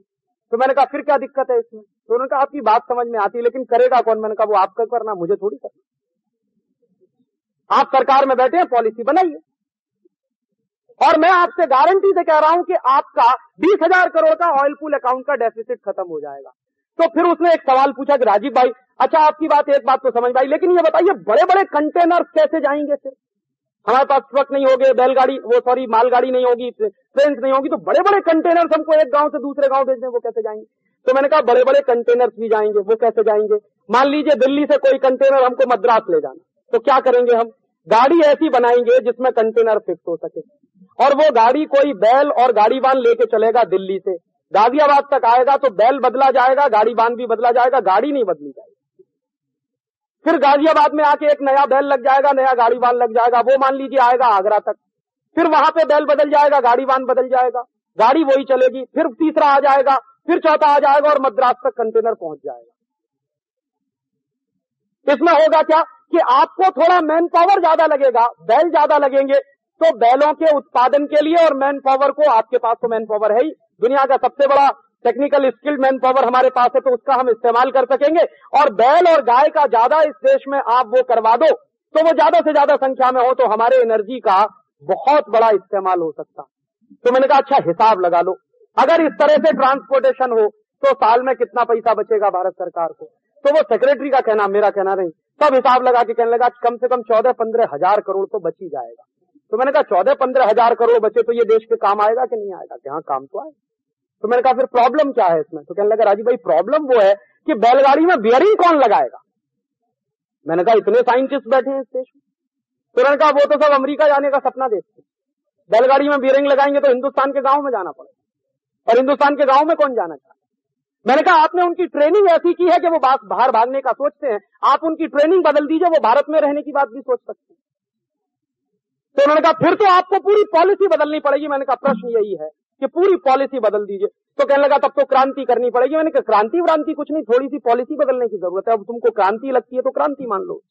तो मैंने कहा, फिर क्या दिक्कत है इसमें? तो उन्होंने कहा, आपकी बात समझ में आती है, लेकिन करेगा कौन? मैंने कहा, वो आपका करना, मुझे थोड़ी करना। आप सरकार में बैठे हैं, पॉलिसी बनाइए। और मैं आपसे गारंटी से कह रहा हूँ कि आपका बीस हज़ार करोड़ का ऑयल पूल अकाउंट का डेफिसिट खत्म हो जाएगा। तो फिर उसने एक सवाल पूछा कि राजीव भाई अच्छा आपकी बात एक बात तो समझ भाई लेकिन ये बताइए बड़े बड़े कंटेनर कैसे जाएँगे फिर? हमारे पास ट्रक नहीं होगे, बैलगाड़ी, वो सॉरी मालगाड़ी नहीं होगी ट्रेन नहीं होगी तो बड़े बड़े कंटेनर हमको एक गाँव से दूसरे गाँव भेजने, वो कैसे जाएँगे? तो मैंने कहा बड़े बड़े कंटेनर भी जाएँगे, वो कैसे जाएँगे? मान लीजिए दिल्ली से कोई कंटेनर हमको मद्रास ले जाना तो क्या करेंगे हम? गाड़ी ऐसी बनाएँगे जिसमें कंटेनर फिक्स हो सके। और वो गाड़ी कोई बैल और गाड़ी बान लेके चलेगा दिल्ली से। गाजियाबाद तक आएगा तो बैल बदला जाएगा, गाड़ी बान भी बदला जाएगा, गाड़ी नहीं बदली जाएगी। फिर गाजियाबाद में आके एक नया बैल लग जाएगा, नया गाड़ी बान लग जाएगा, वो मान लीजिए आएगा आगरा तक। फिर वहाँ पे बैल बदल जाएगा, गाड़ी बान बदल जाएगा, गाड़ी वही चलेगी, फिर तीसरा आ जाएगा, फिर चौथा आ जाएगा और मद्रास तक कंटेनर पहुँच जाएगा। इसमें होगा क्या कि आपको थोड़ा मैन पावर ज़्यादा लगेगा, बैल ज़्यादा लगेंगे तो बैलों के उत्पादन के लिए और मैन पावर को, आपके पास तो मैन पावर है ही, दुनिया का सबसे बड़ा टेक्निकल स्किल्ड मैन पावर हमारे पास है तो उसका हम इस्तेमाल कर सकेंगे। और बैल और गाय का ज़्यादा इस देश में आप वो करवा दो तो वो ज़्यादा से ज़्यादा संख्या में हो तो हमारे एनर्जी का बहुत बड़ा इस्तेमाल हो सकता। तो मैंने कहा अच्छा हिसाब लगा लो। अगर इस तरह से ट्रांसपोर्टेशन हो तो साल में कितना पैसा बचेगा भारत सरकार को? तो वो सेक्रेटरी का कहना, मेरा कहना नहीं। सब हिसाब लगा के कहने लगा, कम से कम चौदह पंद्रह हज़ार करोड़ तो बच जाएगा। तो मैंने कहा, चौदह पंद्रह हज़ार करोड़ बचे तो ये देश के काम आएगा कि नहीं आएगा? हाँ काम तो आए तो मैंने कहा, फिर प्रॉब्लम क्या है इसमें? तो कहने लगा राजीव भाई प्रॉब्लम वो है कि बैलगाड़ी में बियरिंग कौन लगाएगा? मैंने कहा, इतने साइंटिस्ट बैठे हैं इस देश में। तो मैंने कहा, वो तो सब अमरीका जाने का सपना देखते बैलगाड़ी में बियरिंग लगाएँगे तो हिंदुस्तान के गाँव में जाना पड़ेगा। और हिंदुस्तान के गाँव में कौन जाना चाहता मैंने कहा, आपने उनकी ट्रेनिंग ऐसी की है कि वो बाहर भागने का सोचते हैं। आप उनकी ट्रेनिंग बदल दीजिए, वो भारत में रहने की बात भी सोच सकते हैं। तो उन्होंने कहा, फिर तो आपको पूरी पॉलिसी बदलनी पड़ेगी। मैंने कहा, प्रश्न यही है कि पूरी पॉलिसी बदल दीजिए। तो कहने लगा, तब तो क्रांति करनी पड़ेगी। मैंने कहा, क्रांति व्रांति कुछ नहीं, थोड़ी सी पॉलिसी बदलने की ज़रूरत है। अब तुमको क्रांति लगती है तो क्रांति मान लो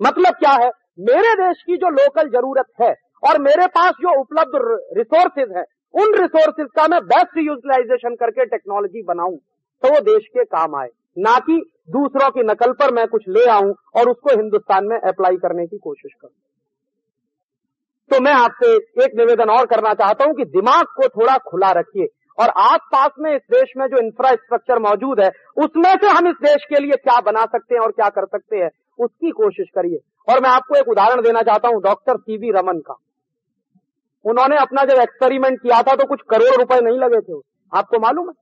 मतलब क्या है? मेरे देश की जो लोकल ज़रूरत है और मेरे पास जो उपलब्ध रिसोर्सेज है, उन रिसोर्सेज का मैं बेस्ट यूटिलाइजेशन करके टेक्नोलॉजी बनाऊँ तो वो देश के काम आए। ना कि दूसरों की नकल पर मैं कुछ ले आऊँ और उसको हिंदुस्तान में अप्लाई करने की कोशिश करूँ। तो मैं आपसे एक निवेदन और करना चाहता हूँ कि दिमाग को थोड़ा खुला रखिए और आसपास में इस देश में जो इंफ्रास्ट्रक्चर मौजूद है, उसमें से हम इस देश के लिए क्या बना सकते हैं और क्या कर सकते हैं, उसकी कोशिश करिए। और मैं आपको एक उदाहरण देना चाहता हूँ डॉक्टर सीवी रमन का। उन्होंने अपना जब एक्सपेरिमेंट किया था तो कुछ करोड़ रुपए नहीं लगे थे आपको मालूम है?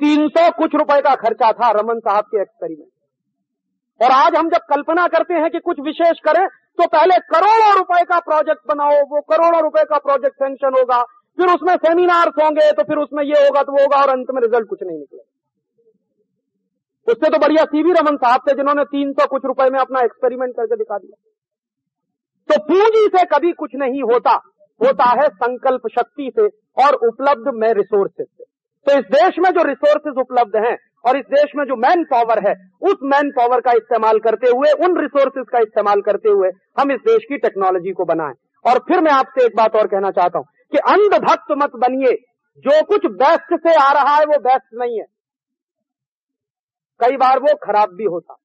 तीन सौ कुछ रुपए का खर्चा था रमन साहब के एक्सपेरिमेंट और आज हम जब कल्पना करते हैं कि कुछ विशेष करें तो पहले करोड़ों रुपए का प्रोजेक्ट बनाओ, वो करोड़ों रुपए का प्रोजेक्ट सेंक्शन होगा, फिर उसमें सेमिनार्स होंगे तो फिर उसमें ये होगा तो वो होगा, और अंत में रिज़ल्ट कुछ नहीं निकलेगा। उससे तो बढ़िया सीवी रमन साहब थे, जिन्होंने तीन सौ कुछ रुपए में अपना एक्सपेरिमेंट करके दिखा दिया। तो पूंजी से कभी कुछ नहीं होता होता है संकल्प शक्ति से और उपलब्ध में रिसोर्सेज से। तो इस देश में जो रिसोर्सेज उपलब्ध हैं और इस देश में जो मैन पावर है, उस मैन पावर का इस्तेमाल करते हुए, उन रिसोर्सेज का इस्तेमाल करते हुए हम इस देश की टेक्नोलॉजी को बनाएँ। और फिर मैं आपसे एक बात और कहना चाहता हूँ कि अंधभक्त मत बनिए। जो कुछ बेस्ट से आ रहा है, वो बेस्ट नहीं है। कई बार वो खराब भी होता।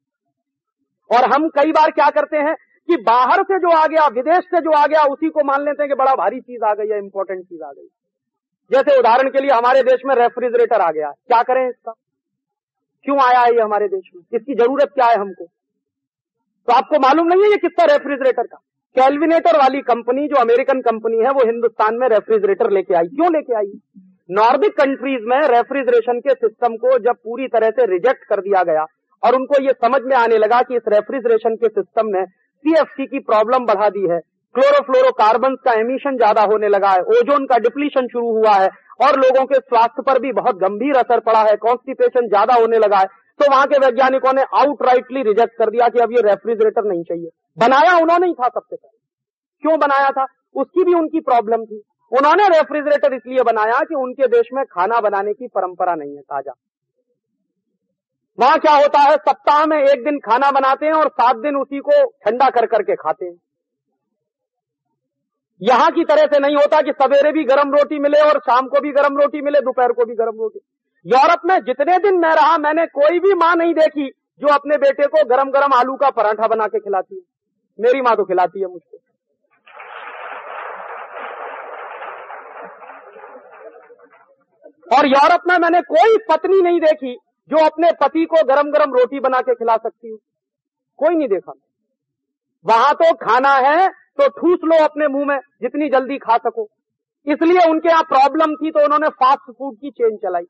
और हम कई बार क्या करते हैं कि बाहर से जो आ गया, विदेश से जो आ गया, उसी को मान लेते हैं कि बड़ा भारी चीज़ आ गई है इंपॉर्टेंट चीज़ आ गई। जैसे उदाहरण के लिए हमारे देश में रेफ्रिजरेटर आ गया। क्या करें इसका? क्यों आया है ये हमारे देश में? इसकी ज़रूरत क्या है हमको? तो आपको मालूम नहीं है ये किसका रेफ्रिजरेटर का? कैलविनेटर वाली कंपनी, जो अमेरिकन कंपनी है, वो हिंदुस्तान में रेफ्रिजरेटर लेके आई। क्यों लेके आई? नॉर्दिक कंट्रीज़ में रेफ्रिजरेशन के सिस्टम को जब पूरी तरह से रिजेक्ट कर दिया गया और उनको ये समझ में आने लगा कि इस रेफ्रिजरेशन के सिस्टम ने सीएफसी की प्रॉब्लम बढ़ा दी है क्लोरोफ्लोरोकार्बन का एमिशन ज़्यादा होने लगा है ओजोन का डिप्लीशन शुरू हुआ है, और लोगों के स्वास्थ्य पर भी बहुत गंभीर असर पड़ा है कॉन्स्टिपेशन ज़्यादा होने लगा है। तो वहाँ के वैज्ञानिकों ने आउटराइटली रिजेक्ट कर दिया कि अब ये रेफ्रिजरेटर नहीं चाहिए। बनाया उन्होंने ही था सबसे पहले। क्यों बनाया था? उसकी भी उनकी प्रॉब्लम थी। उन्होंने रेफ्रिजरेटर इसलिए बनाया कि उनके देश में खाना बनाने की परंपरा नहीं है ताज़ा। वहाँ क्या होता है? सप्ताह में एक दिन खाना बनाते हैं और सात दिन उसी को ठंडा कर करके खाते हैं। यहाँ की तरह से नहीं होता कि सवेरे भी गर्म रोटी मिले और शाम को भी गर्म रोटी मिले, दोपहर को भी गर्म रोटी। यूरोप में जितने दिन मैं रहा, मैंने कोई भी माँ नहीं देखी जो अपने बेटे को गरम गरम आलू का पराठा बना के खिलाती है। मेरी माँ तो खिलाती है मुझको। और यूरोप में मैंने कोई पत्नी नहीं देखी जो अपने पति को गरम गरम रोटी बना के खिला सकती हो। कोई नहीं देखा। वहाँ तो खाना है तो ठूस लो अपने मुँह में, जितनी जल्दी खा सको। इसलिए उनके यहाँ प्रॉब्लम थी तो उन्होंने फास्ट फ़ूड की चेन चलाई।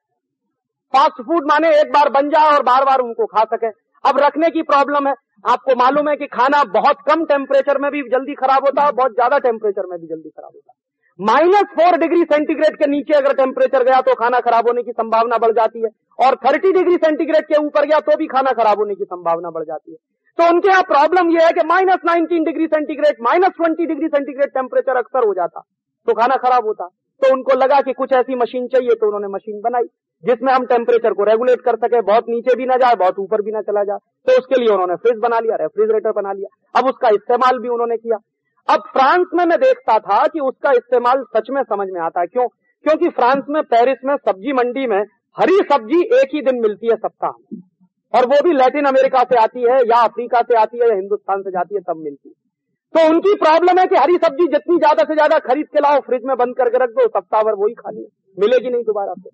फास्ट फ़ूड माने एक बार बन जाए और बार बार उनको खा सके। अब रखने की प्रॉब्लम है। आपको मालूम है कि खाना बहुत कम टेम्परेचर में भी जल्दी खराब होता है, बहुत ज़्यादा टेम्परेचर में भी जल्दी खराब होता है। माइनस फोर डिग्री सेंटीग्रेड के नीचे अगर टेम्परेचर गया तो खाना खराब होने की संभावना बढ़ जाती है। और थर्टी डिग्री सेंटीग्रेड के ऊपर गया तो भी खाना खराब होने की संभावना बढ़ जाती है। तो उनके यहाँ प्रॉब्लम यह है कि minus nineteen degree centigrade minus twenty degree centigrade temperature अक्सर हो जाता। तो खाना खराब होता। तो उनको लगा कि कुछ ऐसी मशीन चाहिए तो उन्होंने मशीन बनाई, जिसमें हम टेम्परेचर को रेगुलेट कर सके, बहुत नीचे भी ना जाए, बहुत ऊपर भी ना चला जाए। तो उसके लिए उन्होंने फ्रिज बना लिया रेफ्रिजरेटर बना लिया। अब उसका इस्तेमाल भी उन्होंने किया। अब फ्रांस में मैं देखता था कि उसका इस्तेमाल सच में समझ में आता है। क्यों? क्योंकि फ्रांस में, पेरिस में, सब्ज़ी मंडी में हरी सब्ज़ी एक ही दिन मिलती है सप्ताह में। और वो भी लैटिन अमेरिका से आती है या अफ्रीका से आती है या हिंदुस्तान से जाती है, तब मिलती है। तो उनकी प्रॉब्लम है कि हरी सब्ज़ी जितनी ज़्यादा से ज़्यादा खरीद के लाओ फ्रिज में बंद करके रख दो सप्ताह भर वही खानी मिलेगी नहीं दोबारा से।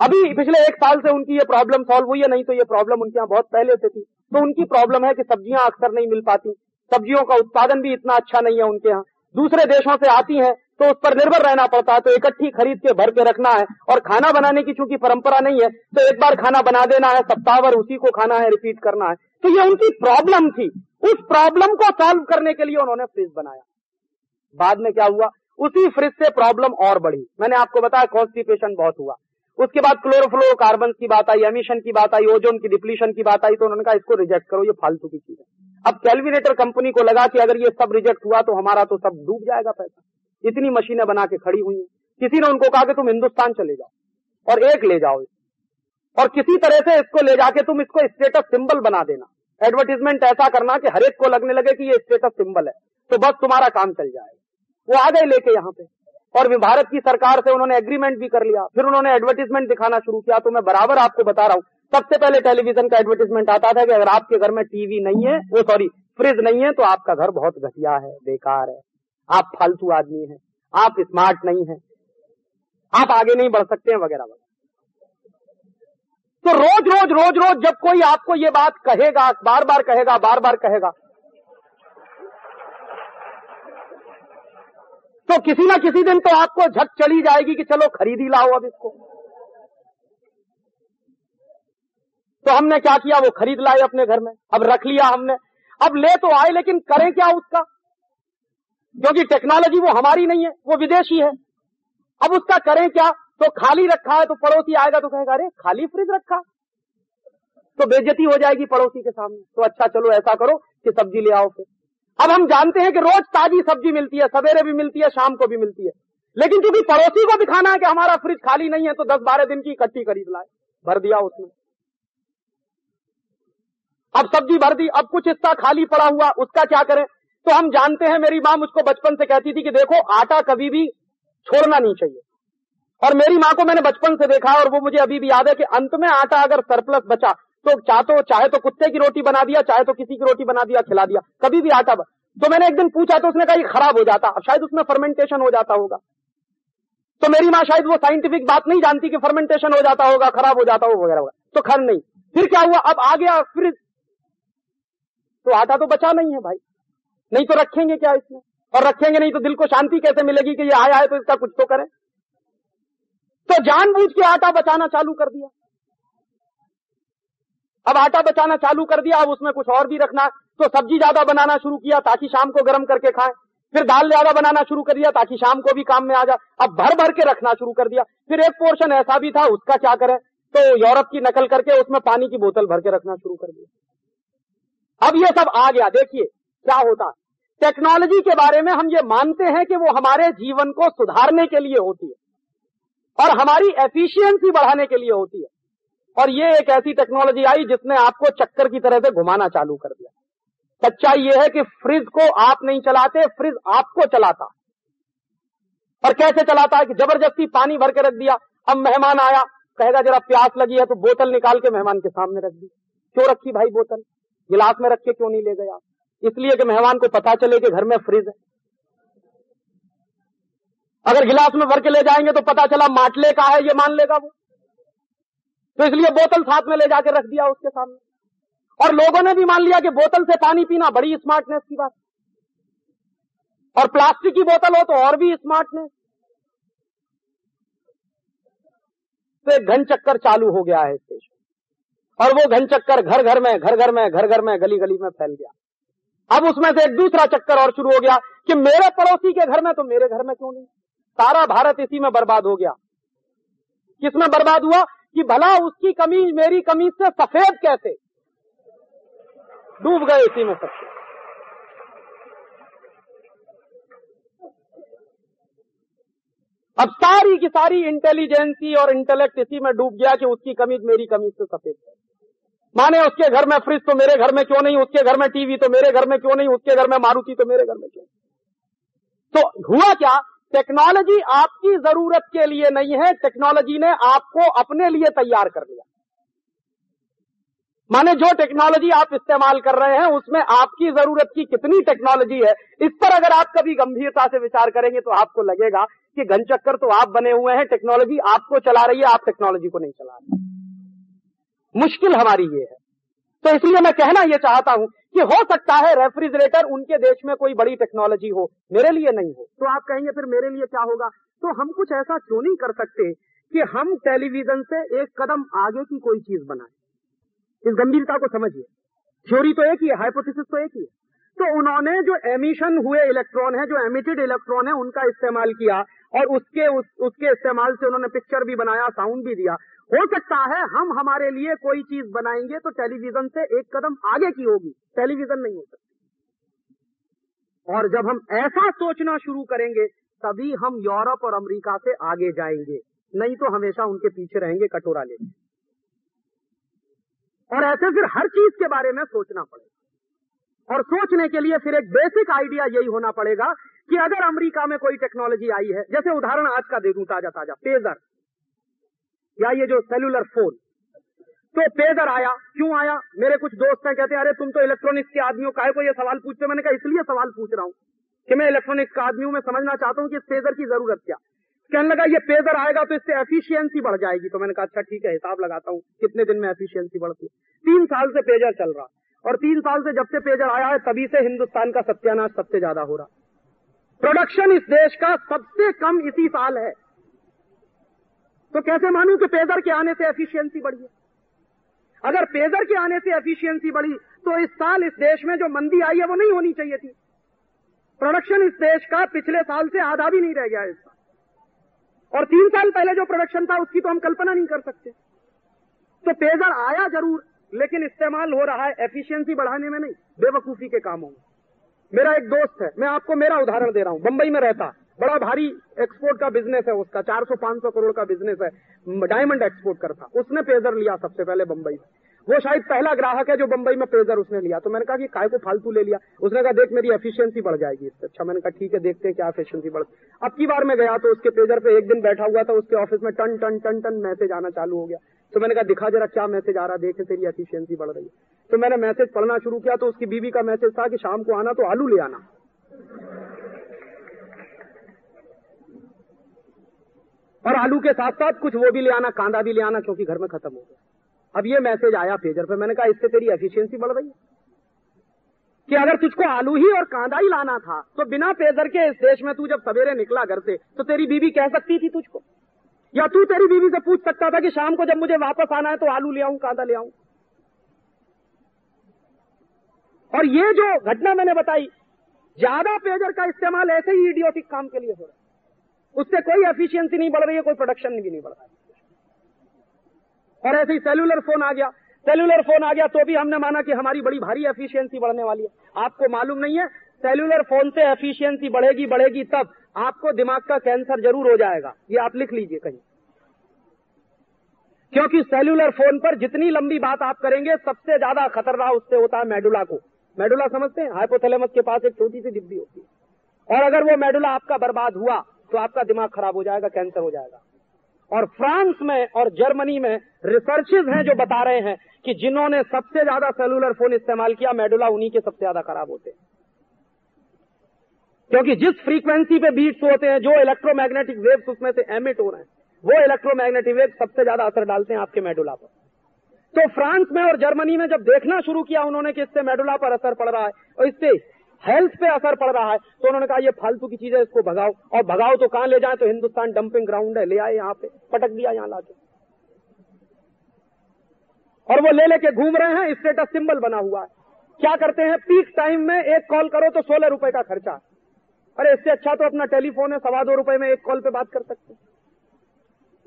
अभी पिछले एक साल से उनकी ये प्रॉब्लम सॉल्व हुई है, नहीं तो ये प्रॉब्लम उनके यहाँ बहुत पहले से थी। तो उनकी प्रॉब्लम है कि सब्ज़ियाँ अक्सर नहीं मिल पाती। सब्जियों का उत्पादन भी इतना अच्छा नहीं है उनके यहाँ। दूसरे देशों से आती है तो उस पर निर्भर रहना पड़ता है तो इकट्ठी खरीद के भर के रखना है। और खाना बनाने की चूँकि परंपरा नहीं है तो एक बार खाना बना देना है सप्ताह भर उसी को खाना है रिपीट करना है। तो ये उनकी प्रॉब्लम थी। उस प्रॉब्लम को सॉल्व करने के लिए उन्होंने फ्रिज बनाया। बाद में क्या हुआ? उसी फ्रिज से प्रॉब्लम और बढ़ी। मैंने आपको बताया कॉन्स्टिपेशन बहुत हुआ। उसके बाद क्लोरोफ्लोरोकार्बन की बात आई एमिशन की बात आई ओजोन की डिप्लीशन की बात आई तो उन्होंने कहा, इसको रिजेक्ट करो, ये फालतू की चीज़ है। अब कैलविनेटर कंपनी को लगा कि अगर ये सब रिजेक्ट हुआ तो हमारा तो सब डूब जाएगा पैसा। इतनी मशीनें बना के खड़ी हुई है। किसी ने उनको कहा कि तुम हिंदुस्तान चले जाओ और एक ले जाओ और किसी तरह से इसको ले जाके तुम इसको स्टेटस सिंबल बना देना। एडवर्टीजमेंट ऐसा करना कि हर एक को लगने लगे कि ये स्टेटस सिंबल है। तो बस तुम्हारा काम चल जाएगा वो आ गए लेके यहाँ पे। और भारत की सरकार से उन्होंने एग्रीमेंट भी कर लिया। फिर उन्होंने एडवर्टीजमेंट दिखाना शुरू किया। तो मैं बराबर आपको बता रहा हूँ, सबसे पहले टेलीविज़न का एडवर्टीजमेंट आता था कि अगर आपके घर में टीवी नहीं है वो सॉरी फ्रिज नहीं है तो आपका घर बहुत घटिया है, बेकार है। आप फालतू आदमी हैं। आप स्मार्ट नहीं है। आप आगे नहीं बढ़ सकते हैं वगैरह वगैरह। तो रोज रोज रोज रोज जब कोई आपको ये बात कहेगा बार बार कहेगा बार बार कहेगा तो किसी ना किसी दिन तो आपको झट चली जाएगी कि चलो खरीद ही लाओ अब इसको। तो हमने क्या किया? वो खरीद लाए अपने घर में। अब रख लिया हमने। अब ले तो आए, लेकिन करें क्या उसका? क्योंकि टेक्नोलॉजी वो हमारी नहीं है, वो विदेशी है। अब उसका करें क्या? तो खाली रखा है तो पड़ोसी आएगा तो कहेगा, अरे, खाली फ्रिज रखा। तो बेजती हो जाएगी पड़ोसी के सामने। तो अच्छा चलो ऐसा करो कि सब्ज़ी ले आओ फिर। अब हम जानते हैं कि रोज ताजी सब्ज़ी मिलती है, सवेरे भी मिलती है, शाम को भी मिलती है। लेकिन क्योंकि पड़ोसी को दिखाना है कि हमारा फ्रिज खाली नहीं है तो दस बारह दिन की इकट्ठी खरीद लाए, भर दिया उसमें अब सब्ज़ी भर दी, अब कुछ हिस्सा खाली पड़ा हुआ, उसका क्या करें? तो हम जानते हैं मेरी माँ मुझको बचपन से कहती थी कि देखो, आटा कभी भी छोड़ना नहीं चाहिए। और मेरी माँ को मैंने बचपन से देखा और वो मुझे अभी भी याद है कि अंत में आटा अगर सरप्लस बचा तो चाहे तो चाहे तो कुत्ते की रोटी बना दिया, चाहे तो किसी की रोटी बना दिया, खिला दिया, कभी भी आटा तो मैंने एक दिन पूछा तो उसने कहा खराब हो जाता शायद उसमें फर्मेंटेशन हो जाता होगा। तो मेरी माँ शायद वो साइंटिफिक बात नहीं जानती कि फर्मेंटेशन हो जाता होगा, खराब हो जाता होगा वगैरह। तो खर नहीं, फिर क्या हुआ? अब आ गया, फिर तो आटा तो बचा नहीं है भाई। नहीं तो रखेंगे क्या इसमें? और रखेंगे नहीं तो दिल को शांति कैसे मिलेगी कि ये आया है तो इसका कुछ तो करें? तो जानबूझ के आटा बचाना चालू कर दिया। अब आटा बचाना चालू कर दिया, अब उसमें कुछ और भी रखना तो सब्ज़ी ज़्यादा बनाना शुरू किया ताकि शाम को गर्म करके खाएँ। फिर दाल ज़्यादा बनाना शुरू कर दिया ताकि शाम को भी काम में आ जाए। अब भर भर के रखना शुरू कर दिया। फिर एक पोर्शन ऐसा भी था, उसका क्या करें? तो यूरोप की नकल करके उसमें पानी की बोतल भर के रखना शुरू कर दिया। अब ये सब आ गया, देखिए। क्या होता टेक्नोलॉजी के बारे में हम ये मानते हैं कि वो हमारे जीवन को सुधारने के लिए होती है और हमारी एफिशिएंसी बढ़ाने के लिए होती है। और ये एक ऐसी टेक्नोलॉजी आई जिसने आपको चक्कर की तरह से घुमाना चालू कर दिया। सच्चाई ये है कि फ्रिज को आप नहीं चलाते फ्रिज आपको चलाता। और कैसे चलाता है कि ज़बरदस्ती पानी भर के रख दिया, अब मेहमान आया, कहेगा जरा प्यास लगी है तो बोतल निकाल के मेहमान के सामने रख दी। क्यों रखी भाई बोतल? गिलास में रख के क्यों नहीं ले गए आप? इसलिए कि मेहमान को पता चले कि घर में फ्रिज है। अगर गिलास में भर के ले जाएँगे तो पता चला माटले का है, ये मान लेगा वो। तो इसलिए बोतल साथ में ले जाकर रख दिया उसके सामने। और लोगों ने भी मान लिया कि बोतल से पानी पीना बड़ी स्मार्टनेस की बात। और प्लास्टिक की बोतल हो तो और भी स्मार्टनेस तो एक घन चक्कर चालू हो गया है में। और वो घन चक्कर घर घर में घर घर में घर घर में गली गली में फैल गया। अब उसमें से एक दूसरा चक्कर और शुरू हो गया कि मेरे पड़ोसी के घर में तो मेरे घर में क्यों नहीं? सारा भारत इसी में बर्बाद हो गया। किसमें बर्बाद हुआ? कि भला उसकी कमीज मेरी कमीज से सफ़ेद कैसे? डूब गए इसी में सबसे अब सारी की सारी इंटेलिजेंसी और इंटेलेक्ट इसी में डूब गया कि उसकी कमीज मेरी कमीज से सफ़ेद है। माने उसके घर में फ्रिज तो मेरे घर में क्यों नहीं, उसके घर में टीवी तो मेरे घर में क्यों नहीं, उसके घर में मारुति तो मेरे घर में क्यों? तो हुआ क्या? टेक्नोलॉजी आपकी ज़रूरत के लिए नहीं है टेक्नोलॉजी ने आपको अपने लिए तैयार कर लिया माने जो टेक्नोलॉजी आप इस्तेमाल कर रहे हैं, उसमें आपकी ज़रूरत की कितनी टेक्नोलॉजी है, इस पर अगर आप कभी गंभीरता से विचार करेंगे तो आपको लगेगा कि घनचक्कर तो आप बने हुए हैं टेक्नोलॉजी आपको चला रही है, आप टेक्नोलॉजी को नहीं चला रहे। मुश्किल हमारी ये है। तो इसलिए मैं कहना यह चाहता हूँ कि हो सकता है रेफ्रिजरेटर उनके देश में कोई बड़ी टेक्नोलॉजी हो मेरे लिए नहीं हो। तो आप कहेंगे फिर मेरे लिए क्या होगा? तो हम कुछ ऐसा क्यों नहीं कर सकते कि हम टेलीविज़न से एक कदम आगे की कोई चीज़ बनाए? इस गंभीरता को समझिए। थ्योरी तो एक ही है हाइपोथेसिस तो एक ही है। तो उन्होंने जो एमिशन हुए इलेक्ट्रॉन है जो एमिटेड इलेक्ट्रॉन है उनका इस्तेमाल किया और उसके उस, उसके इस्तेमाल से उन्होंने पिक्चर भी बनाया साउंड भी दिया। हो सकता है हम हमारे लिए कोई चीज़ बनाएँगे तो टेलीविज़न से एक कदम आगे की होगी। टेलीविज़न नहीं हो सकती। और जब हम ऐसा सोचना शुरू करेंगे, तभी हम यूरोप और अमेरिका से आगे जाएँगे। नहीं तो हमेशा उनके पीछे रहेंगे कटोरा लेके। और ऐसे फिर हर चीज़ के बारे में सोचना पड़ेगा। और सोचने के लिए फिर एक बेसिक आइडिया यही होना पड़ेगा कि अगर अमेरिका में कोई टेक्नोलॉजी आई है, जैसे उदाहरण आज का दे दूँ ताज़ा ताज़ा पेजर या ये जो सेलुलर फ़ोन तो पेजर आया। क्यों आया? मेरे कुछ दोस्त हैं, कहते हैं, अरे, तुम तो इलेक्ट्रॉनिक्स के आदमी हो का को ये सवाल पूछते मैंने कहा, इसलिए सवाल पूछ रहा हूँ कि मैं इलेक्ट्रॉनिक्स का आदमी हूँ, मैं समझना चाहता हूँ कि इस पेजर की ज़रूरत क्या कहने लगा, ये पेजर आएगा तो इससे एफिशिएंसी बढ़ जाएगी। तो मैंने कहा अच्छा ठीक है, हिसाब लगाता हूँ, कितने दिन में एफिशिएंसी बढ़ती है? तीन साल से पेजर चल रहा। और तीन साल से जब से पेजर आया है, तभी से हिंदुस्तान का सत्यानाश सबसे ज़्यादा हो रहा। प्रोडक्शन इस देश का सबसे कम इसी साल है। तो कैसे मानू कि पेजर के आने से एफिशिएंसी बढ़ी है? अगर पेजर के आने से एफिशिएंसी बढ़ी तो इस साल इस देश में जो मंदी आई है, वो नहीं होनी चाहिए थी। प्रोडक्शन इस देश का पिछले साल से आधा भी नहीं रह गया इस साल। और तीन साल पहले जो प्रोडक्शन था, उसकी तो हम कल्पना नहीं कर सकते। तो पेजर आया ज़रूर, लेकिन इस्तेमाल हो रहा है एफिशिएंसी बढ़ाने में नहीं, बेवकूफ़ी के कामों में। मेरा एक दोस्त है, मैं आपको मेरा उदाहरण दे रहा हूँ, बंबई में रहता। बड़ा भारी एक्सपोर्ट का बिज़नेस है उसका 400-500 करोड़ का बिज़नेस है। डायमंड एक्सपोर्ट करता उसने पेजर लिया सबसे पहले बंबई से वो शायद पहला ग्राहक है जो बंबई में पेजर उसने लिया। तो मैंने कहा कि काय को फालतू ले लिया? उसने कहा, देख, मेरी एफिशिएंसी बढ़ जाएगी इससे। अच्छा मैंने कहा, ठीक है, देखते हैं क्या एफिशिएंसी बढ़ अब की बार मैं गया तो उसके पेजर पे एक दिन बैठा हुआ था, उसके ऑफ़िस में टन टन टन टन मैसेज आना चालू हो गया। तो मैंने कहा, दिखा जरा क्या मैसेज आ रहा देखे, तेरी एफिशियंसी बढ़ रही है। तो मैंने मैसेज पढ़ना शुरू किया तो उसकी बीवी का मैसेज था कि शाम को आना तो आलू ले आना। और आलू के साथ साथ कुछ वो भी ले आना, कांदा भी ले आना, क्योंकि घर में खत्म हो गया। अब ये मैसेज आया पेजर पे, मैंने कहा, इससे तेरी एफिशिएंसी बढ़ रही है। कि अगर तुझको आलू ही और कांदा ही लाना था तो बिना पेजर के इस देश में तू जब सवेरे निकला घर से तो तेरी बीवी कह सकती थी तुझको। या तू तेरी बीवी से पूछ सकता था कि शाम को जब मुझे वापस आना है तो आलू ले आऊँ, कांदा ले आऊँ। और ये जो घटना मैंने बताई, ज़्यादा पेजर का इस्तेमाल ऐसे ही इडियोटिक काम के लिए हो रहा है। उससे कोई एफिशिएंसी नहीं बढ़ रही है, कोई प्रोडक्शन भी नहीं बढ़ रहा है। और ऐसे ही सेलुलर फ़ोन आ गया। सेलुलर फ़ोन आ गया तो भी हमने माना कि हमारी बड़ी भारी एफिशिएंसी बढ़ने वाली है। आपको मालूम नहीं है सेलुलर फ़ोन से एफिशिएंसी बढ़ेगी बढ़ेगी तब आपको दिमाग का कैंसर ज़रूर हो जाएगा। ये आप लिख लीजिए कहीं। क्योंकि सेल्यूलर फ़ोन पर जितनी लंबी बात आप करेंगे, सबसे ज़्यादा खतरनाक उससे होता है मेडुला को। मेडुला समझते हैं? हाइपोथैलेमस के पास एक छोटी सी डिब्बी होती है। और अगर वो मेडुला आपका बर्बाद हुआ तो आपका दिमाग खराब हो जाएगा, कैंसर हो जाएगा। और फ्रांस में और जर्मनी में रिसर्चेज हैं जो बता रहे हैं कि जिन्होंने सबसे ज़्यादा सेलुलर फ़ोन इस्तेमाल किया, मेडुला उन्हीं के सबसे ज़्यादा खराब होते हैं। क्योंकि जिस फ्रीक्वेंसी पे बीट्स होते हैं, जो इलेक्ट्रोमैग्नेटिक वेव्स उसमें से एमिट हो रहे हैं, वो इलेक्ट्रोमैग्नेटिक वेव सबसे ज़्यादा असर डालते हैं आपके मेडुला पर। तो फ्रांस में और जर्मनी में जब देखना शुरू किया उन्होंने कि इससे मेडुला पर असर पड़ रहा है, और इससे हेल्थ पे असर पड़ रहा है। तो उन्होंने कहा, ये फालतू की चीज़ है इसको भगाओ। और भगाओ तो कहाँ ले जाए? तो हिंदुस्तान डंपिंग ग्राउंड है। ले आए यहाँ पे। पटक दिया यहाँ लाके। और वो ले लेके घूम रहे हैं। स्टेटस सिंबल बना हुआ है। क्या करते हैं? पीक टाइम में एक कॉल करो तो सोलह रुपए का खर्चा। अरे, इससे अच्छा तो अपना टेलीफोन है। सवा दो रुपए में एक कॉल पे बात कर सकते हैं।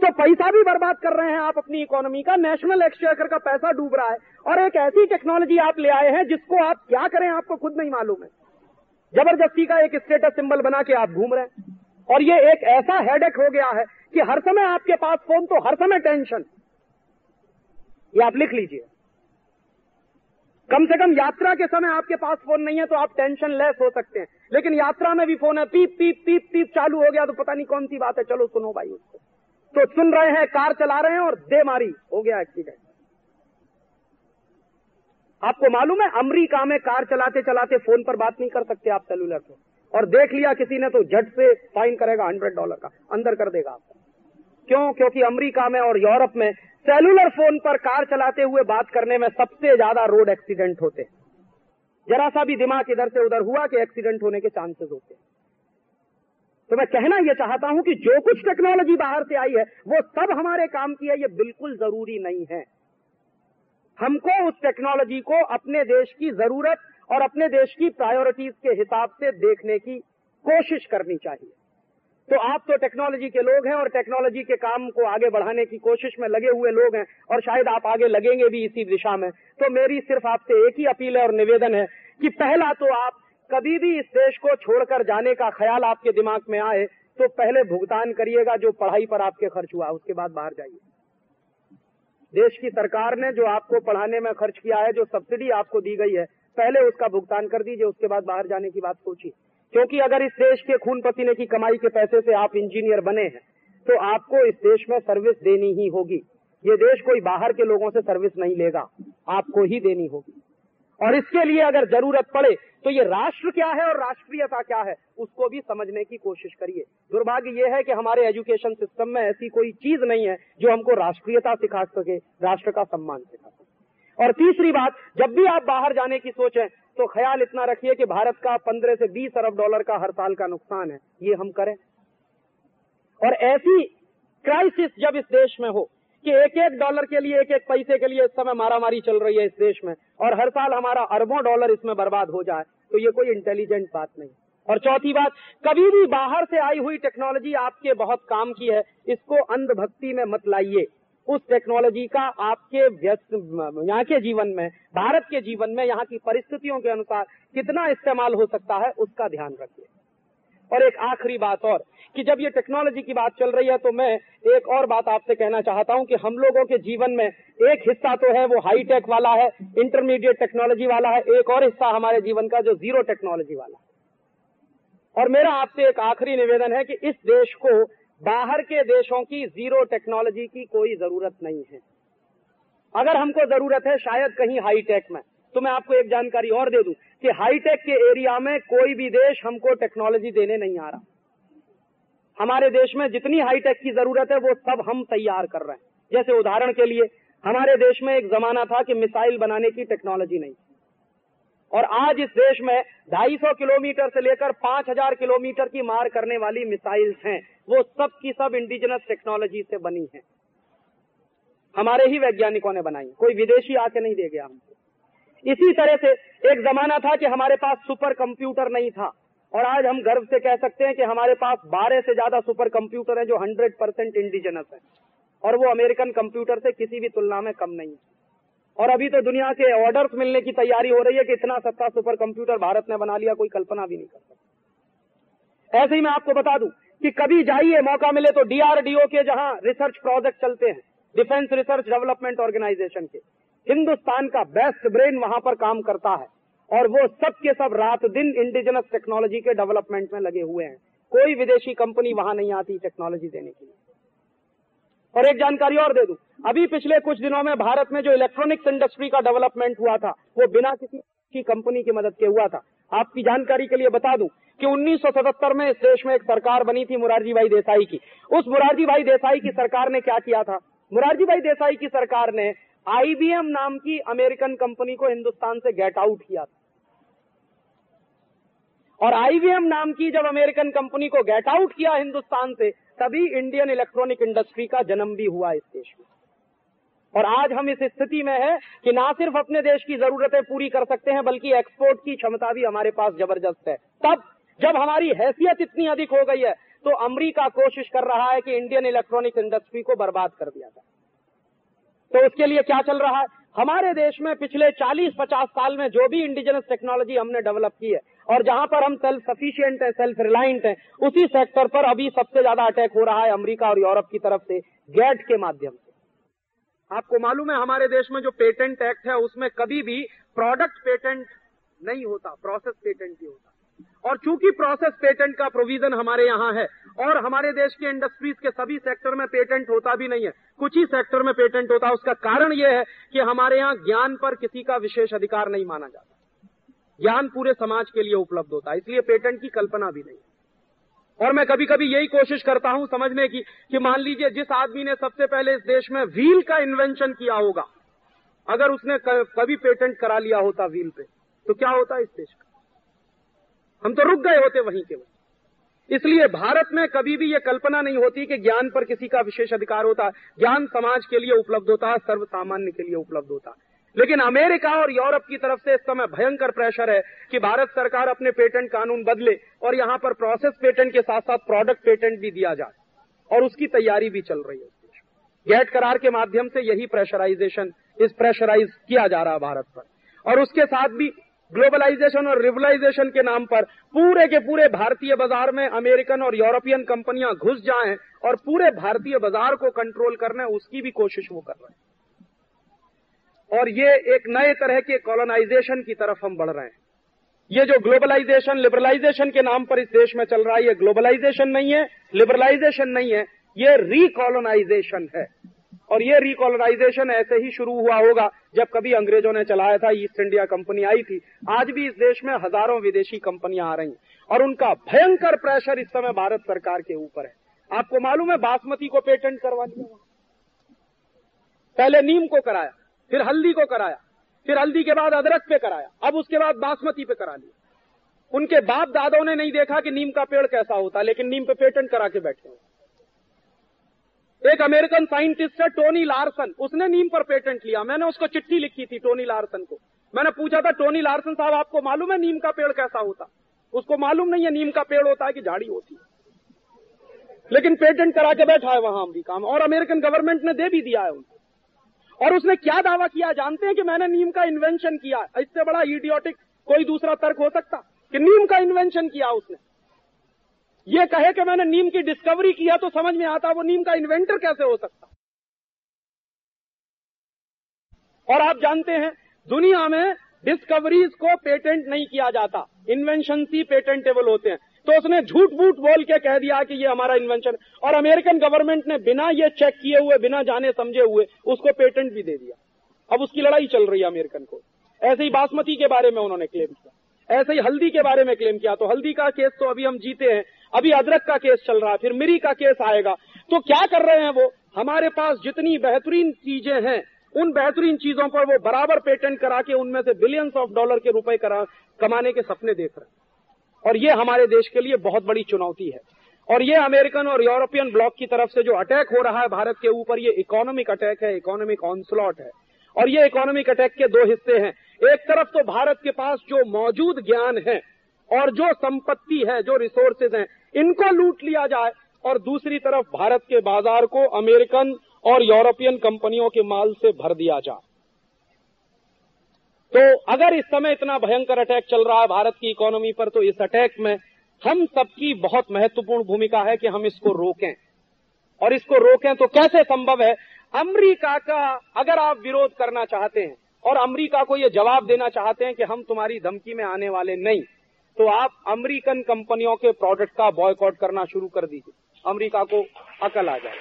तो पैसा भी बर्बाद कर रहे हैं आप अपनी इकोनॉमी का। नेशनल एक्सचेकर का पैसा डूब रहा है। और एक ऐसी टेक्नोलॉजी आप ले आए हैं जिसको आप क्या करें? आपको खुद नहीं मालूम है। ज़बरदस्ती का एक स्टेटस सिंबल बना के आप घूम रहे हैं। और ये एक ऐसा हेडेक हो गया है कि हर समय आपके पास फ़ोन तो हर समय टेंशन ये आप लिख लीजिए। कम से कम यात्रा के समय आपके पास फ़ोन नहीं है तो आप टेंशन लेस हो सकते हैं। लेकिन यात्रा में भी फ़ोन है, पीप पीप पीप पीप, चालू हो गया तो पता नहीं कौन सी बात है। चलो सुनो भाई उसको। तो सुन रहे हैं, कार चला रहे हैं और दे मारी। हो गया एक्सीडेंट आपको मालूम है, अमरीका में कार चलाते चलाते फ़ोन पर बात नहीं कर सकते आप सेलुलर से। और देख लिया किसी ने तो झट से फाइन करेगा हंड्रेड डॉलर का, अंदर कर देगा आपको। क्यों? क्योंकि अमेरिका में और यूरोप में सेलुलर फ़ोन पर कार चलाते हुए बात करने में सबसे ज़्यादा रोड एक्सीडेंट होते हैं। जरा सा भी दिमाग इधर से उधर हुआ कि एक्सीडेंट होने के चांसेस होते हैं। तो मैं कहना यह चाहता हूँ कि जो कुछ टेक्नोलॉजी बाहर से आई है, वो सब हमारे काम की है, ये बिल्कुल ज़रूरी नहीं है। हमको उस टेक्नोलॉजी को अपने देश की ज़रूरत और अपने देश की प्रायोरिटीज के हिसाब से देखने की कोशिश करनी चाहिए। तो आप तो टेक्नोलॉजी के लोग हैं और टेक्नोलॉजी के काम को आगे बढ़ाने की कोशिश में लगे हुए लोग हैं और शायद आप आगे लगेंगे भी इसी दिशा में। तो मेरी सिर्फ़ आपसे एक ही अपील है और निवेदन है कि पहला तो आप कभी भी इस देश को छोड़कर जाने का ख्याल आपके दिमाग में आए तो पहले भुगतान करिएगा जो पढ़ाई पर आपके खर्च हुआ, उसके बाद बाहर जाइए। देश की सरकार ने जो आपको पढ़ाने में खर्च किया है, जो सब्सिडी आपको दी गई है, पहले उसका भुगतान कर दीजिए, उसके बाद बाहर जाने की बात सोचिए। क्योंकि अगर इस देश के खून पसीने की कमाई के पैसे से आप इंजीनियर बने हैं तो आपको इस देश में सर्विस देनी ही होगी। ये देश कोई बाहर के लोगों से सर्विस नहीं लेगा, आपको ही देनी होगी। और इसके लिए अगर ज़रूरत पड़े तो ये राष्ट्र क्या है और राष्ट्रीयता क्या है, उसको भी समझने की कोशिश करिए। दुर्भाग्य ये है कि हमारे एजुकेशन सिस्टम में ऐसी कोई चीज़ नहीं है जो हमको राष्ट्रीयता सिखा सके, राष्ट्र का सम्मान सिखा सके। और तीसरी बात, जब भी आप बाहर जाने की सोचें तो ख्याल इतना रखिए कि भारत का पंद्रह से बीस अरब डॉलर का हर साल का नुकसान है, ये हम करें। और ऐसी क्राइसिस जब इस देश में हो कि एक एक डॉलर के लिए एक एक पैसे के लिए इस समय मारामारी चल रही है इस देश में। और हर साल हमारा अरबों डॉलर इसमें बर्बाद हो जाए तो ये कोई इंटेलिजेंट बात नहीं। और चौथी बात, कभी भी बाहर से आई हुई टेक्नोलॉजी आपके बहुत काम की है, इसको अंधभक्ति में मत लाइए। उस टेक्नोलॉजी का आपके व्यस्त, यहाँ के जीवन में, भारत के जीवन में यहाँ की परिस्थितियों के अनुसार कितना इस्तेमाल हो सकता है, उसका ध्यान रखिए। और एक आखिरी बात और, कि जब ये टेक्नोलॉजी की बात चल रही है तो मैं एक और बात आपसे कहना चाहता हूँ कि हम लोगों के जीवन में एक हिस्सा तो है, वो हाई टेक वाला है इंटरमीडिएट टेक्नोलॉजी वाला है, एक और हिस्सा हमारे जीवन का जो ज़ीरो टेक्नोलॉजी वाला है। और मेरा आपसे एक आखिरी निवेदन है कि इस देश को, बाहर के देशों की ज़ीरो टेक्नोलॉजी की कोई ज़रूरत नहीं है। अगर हमको ज़रूरत है शायद कहीं हाईटेक में तो मैं आपको एक जानकारी और दे दूँ। कि हाईटेक के एरिया में कोई भी देश हमको टेक्नोलॉजी देने नहीं आ रहा। हमारे देश में जितनी हाईटेक की ज़रूरत है, वो सब हम तैयार कर रहे हैं। जैसे उदाहरण के लिए, हमारे देश में एक जमाना था कि मिसाइल बनाने की टेक्नोलॉजी नहीं और आज इस देश में 250 किलोमीटर से लेकर 5000 किलोमीटर की मार करने वाली मिसाइल्स हैं। वो सब की सब इंडिजिनस टेक्नोलॉजी से बनी है। हमारे ही वैज्ञानिकों ने बनाई कोई विदेशी आके नहीं दे गया हमको। इसी तरह से एक जमाना था कि हमारे पास सुपर कंप्यूटर नहीं था। और आज हम गर्व से कह सकते हैं कि हमारे पास बारह से ज़्यादा सुपर कंप्यूटर हैं जो हंड्रेड परसेंट इंडिजिनस है। और वो अमेरिकन कंप्यूटर से किसी भी तुलना में कम नहीं है। और अभी तो दुनिया के ऑर्डर्स मिलने की तैयारी हो रही है कि इतना सस्ता सुपर कंप्यूटर भारत ने बना लिया, कोई कल्पना भी नहीं कर सकता। ऐसे ही मैं आपको बता दूँ कि कभी जाइए, मौका मिले तो डीआरडीओ के जहाँ रिसर्च प्रोजेक्ट चलते हैं डिफेंस रिसर्च डेवलपमेंट ऑर्गेनाइजेशन के। हिंदुस्तान का बेस्ट ब्रेन वहाँ पर काम करता है। और वो सब के सब रात दिन इंडिजिनस टेक्नोलॉजी के डेवलपमेंट में लगे हुए हैं। कोई विदेशी कंपनी वहाँ नहीं आती टेक्नोलॉजी देने के लिए। और एक जानकारी और दे दू। अभी पिछले कुछ दिनों में भारत में जो इलेक्ट्रॉनिक्स इंडस्ट्री का डेवलपमेंट हुआ था, वो बिना किसी की कंपनी की मदद के हुआ था। आपकी जानकारी के लिए बता दूँ कि 1977 में इस देश में एक सरकार बनी थी मुरारजी भाई देसाई की। उस मुरारजी भाई देसाई की सरकार ने क्या किया था? मुरारजी भाई देसाई की सरकार ने आईबीएम नाम की अमेरिकन कंपनी को हिंदुस्तान से गेट आउट किया था। और आईवीएम नाम की जब अमेरिकन कंपनी को गेट आउट किया हिंदुस्तान से, तभी इंडियन इलेक्ट्रॉनिक इंडस्ट्री का जन्म भी हुआ इस देश में। और आज हम इस स्थिति में है कि ना सिर्फ़ अपने देश की जरूरतें पूरी कर सकते हैं, बल्कि एक्सपोर्ट की क्षमता भी हमारे पास ज़बरदस्त है। तब जब हमारी हैसियत इतनी अधिक हो गई है तो अमरीका कोशिश कर रहा है कि इंडियन इलेक्ट्रॉनिक इंडस्ट्री को बर्बाद कर दिया जाए। तो उसके लिए क्या चल रहा है? हमारे देश में पिछले 40-50 साल में जो भी इंडिजिनस टेक्नोलॉजी हमने डेवलप की है, और जहाँ पर हम सेल्फ सफिशियंट है सेल्फ रिलायंट है, उसी सेक्टर पर अभी सबसे ज़्यादा अटैक हो रहा है अमेरिका और यूरोप की तरफ़ से गैट के माध्यम से। आपको मालूम है, हमारे देश में जो पेटेंट एक्ट है, उसमें कभी भी प्रोडक्ट पेटेंट नहीं होता प्रोसेस पेटेंट ही होता। और चूँकि प्रोसेस पेटेंट का प्रोविज़न हमारे यहाँ है, और हमारे देश की इंडस्ट्रीज़ के सभी सेक्टर में पेटेंट होता भी नहीं है, कुछ ही सेक्टर में पेटेंट होता है उसका कारण यह है कि हमारे यहाँ ज्ञान पर किसी का विशेष अधिकार नहीं माना जाता। ज्ञान पूरे समाज के लिए उपलब्ध होता है, इसलिए पेटेंट की कल्पना भी नहीं और मैं कभी कभी यही कोशिश करता हूँ समझने की, कि मान लीजिए जिस आदमी ने सबसे पहले इस देश में व्हील का इन्वेंशन किया होगा, अगर उसने कभी पेटेंट करा लिया होता व्हील पे तो क्या होता इस देश का? हम तो रुक गए होते वहीं के वहीं। इसलिए भारत में कभी भी ये कल्पना नहीं होती कि ज्ञान पर किसी का विशेष अधिकार होता। ज्ञान समाज के लिए उपलब्ध होता सर्व सामान्य के लिए उपलब्ध होता। लेकिन अमेरिका और यूरोप की तरफ़ से इस समय भयंकर प्रेशर है कि भारत सरकार अपने पेटेंट कानून बदले और यहाँ पर प्रोसेस पेटेंट के साथ साथ प्रोडक्ट पेटेंट भी दिया जाए। और उसकी तैयारी भी चल रही है गैट करार के माध्यम से यही प्रेशराइजेशन इस प्रेशराइज किया जा रहा है भारत पर। और उसके साथ भी ग्लोबलाइजेशन और रिवलाइजेशन के नाम पर पूरे के पूरे भारतीय बाज़ार में अमेरिकन और यूरोपियन कंपनियाँ घुस जाएँ और पूरे भारतीय बाज़ार को कंट्रोल करने उसकी भी कोशिश वो कर रहे हैं। और ये एक नए तरह के कॉलोनाइजेशन की तरफ़ हम बढ़ रहे हैं। ये जो ग्लोबलाइजेशन लिबरलाइजेशन के नाम पर इस देश में चल रहा है, ये ग्लोबलाइजेशन नहीं है लिबरलाइजेशन नहीं है, ये रिकॉलोनाइजेशन है। और ये रिकॉलोनाइजेशन ऐसे ही शुरू हुआ होगा जब कभी अंग्रेज़ों ने चलाया था ईस्ट इंडिया कंपनी आई थी। आज भी इस देश में हज़ारों विदेशी कंपनियाँ आ रही और उनका भयंकर प्रेशर इस समय भारत सरकार के ऊपर है। आपको मालूम है बासमती को पेटेंट करवा दिया पहले नीम को कराया, फिर हल्दी को कराया, फिर हल्दी के बाद अदरक पे कराया, अब उसके बाद बासमती पे करा लिया। उनके बाप दादों ने नहीं देखा कि नीम का पेड़ कैसा होता, लेकिन नीम पे पेटेंट करा के बैठे हुए। एक अमेरिकन साइंटिस्ट है, टोनी लार्सन। उसने नीम पर पेटेंट लिया। मैंने उसको चिट्ठी लिखी थी, टोनी लार्सन को। मैंने पूछा था, टोनी लार्सन साहब, आपको मालूम है नीम का पेड़ कैसा होता? उसको मालूम नहीं है नीम का पेड़ होता है कि झाड़ी होती है। लेकिन पेटेंट करा के बैठा है वहाँ अमरीका में, और अमेरिकन गवर्नमेंट ने दे भी दिया है उनको। और उसने क्या दावा किया? जानते हैं कि मैंने नीम का इन्वेंशन किया? इससे बड़ा इडियोटिक कोई दूसरा तर्क हो सकता? कि नीम का इन्वेंशन किया उसने? ये कहे कि मैंने नीम की डिस्कवरी किया तो समझ में आता वो नीम का इन्वेंटर कैसे हो सकता? और आप जानते हैं, दुनिया में डिस्कवरीज को पेटेंट नहीं किया जाता। इन्वेंशन ही पेटेंटेबल होते हैं। तो उसने झूठ बूट बोल के कह दिया कि ये हमारा इन्वेंशन और अमेरिकन गवर्नमेंट ने बिना ये चेक किए हुए, बिना जाने समझे हुए, उसको पेटेंट भी दे दिया। अब उसकी लड़ाई चल रही है अमेरिकन को। ऐसे ही बासमती के बारे में उन्होंने क्लेम किया। ऐसे ही हल्दी के बारे में क्लेम किया। तो हल्दी का केस तो अभी हम जीते हैं। अभी अदरक का केस चल रहा है फिर मिरी का केस आएगा। तो क्या कर रहे हैं वो? हमारे पास जितनी बेहतरीन चीज़ें हैं, उन बेहतरीन चीज़ों पर वो बराबर पेटेंट करा के उनमें से बिलियंस ऑफ़ डॉलर के रुपए कमाने के सपने देख रहे हैं। और ये हमारे देश के लिए बहुत बड़ी चुनौती है। और ये अमेरिकन और यूरोपियन ब्लॉक की तरफ़ से जो अटैक हो रहा है भारत के ऊपर, ये इकोनॉमिक अटैक है इकोनॉमिक ऑनस्लॉट है। और ये इकोनॉमिक अटैक के दो हिस्से हैं। एक तरफ़ तो भारत के पास जो मौजूद ज्ञान है और जो संपत्ति है, जो रिसोर्सेज हैं इनको लूट लिया जाए और दूसरी तरफ़ भारत के बाज़ार को अमेरिकन और यूरोपियन कंपनियों के माल से भर दिया जाए। तो अगर इस समय इतना भयंकर अटैक चल रहा है भारत की इकोनॉमी पर तो इस अटैक में हम सबकी बहुत महत्वपूर्ण भूमिका है कि हम इसको रोकें। और इसको रोकें तो कैसे संभव है? अमेरिका का अगर आप विरोध करना चाहते हैं और अमेरिका को यह जवाब देना चाहते हैं कि हम तुम्हारी धमकी में आने वाले नहीं तो आप अमेरिकन कंपनियों के प्रोडक्ट का बॉयकॉट करना शुरू कर दीजिए। अमेरिका को अकल आ जाए।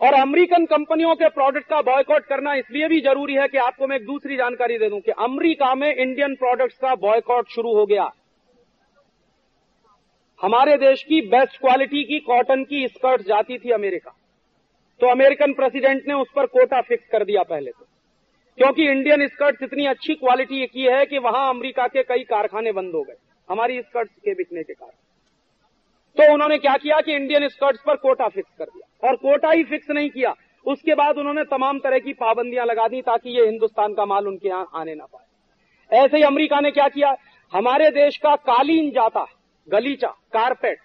और अमेरिकन कंपनियों के प्रोडक्ट का बॉयकॉट करना इसलिए भी ज़रूरी है कि आपको मैं एक दूसरी जानकारी दे दूँ कि अमेरिका में इंडियन प्रोडक्ट्स का बॉयकॉट शुरू हो गया। हमारे देश की बेस्ट क्वालिटी की कॉटन की स्कर्ट जाती थी अमेरिका। तो अमेरिकन प्रेसिडेंट ने उस पर कोटा फिक्स कर दिया पहले तो। क्योंकि इंडियन स्कर्ट्स इतनी अच्छी क्वालिटी की है कि वहाँ अमेरिका के कई कारखाने बंद हो गए। हमारी स्कर्ट्स के बिकने के कारण। तो उन्होंने क्या किया कि इंडियन स्कर्ट्स पर कोटा फिक्स कर दिया। और कोटा ही फिक्स नहीं किया। उसके बाद उन्होंने तमाम तरह की पाबंदियाँ लगा दी ताकि ये हिंदुस्तान का माल उनके यहाँ आने ना पाए। ऐसे ही अमेरिका ने क्या किया? हमारे देश का कालीन जाता गलीचा कारपेट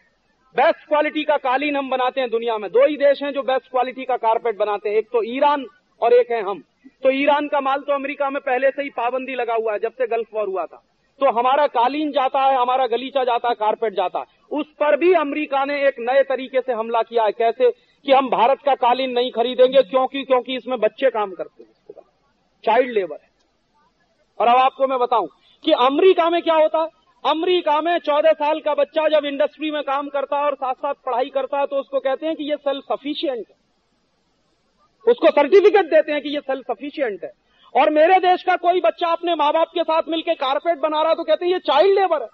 बेस्ट क्वालिटी का कालीन हम बनाते हैं दुनिया में। दो ही देश हैं जो बेस्ट क्वालिटी का कारपेट बनाते हैं। एक तो ईरान और एक है हम। तो ईरान का माल तो अमेरिका में पहले से ही पाबंदी लगा हुआ है, जब से गल्फ वॉर हुआ था। तो हमारा कालीन जाता है, हमारा गलीचा जाता है कारपेट जाता है। उस पर भी अमेरिका ने एक नए तरीके से हमला किया है, कैसे? कि हम भारत का कालीन नहीं खरीदेंगे, क्योंकि क्योंकि इसमें बच्चे काम करते हैं चाइल्ड लेबर है। और अब आपको मैं बताऊँ कि अमेरिका में क्या होता है? अमेरिका में चौदह साल का बच्चा जब इंडस्ट्री में काम करता है और साथ साथ पढ़ाई करता है तो उसको कहते हैं कि ये सेल्फ सफिशियंट है। उसको सर्टिफिकेट देते हैं कि ये सेल्फ सफिशियंट है। और मेरे देश का कोई बच्चा अपने माँ बाप के साथ मिलकर कारपेट बना रहा तो कहते हैं, ये चाइल्ड लेबर है।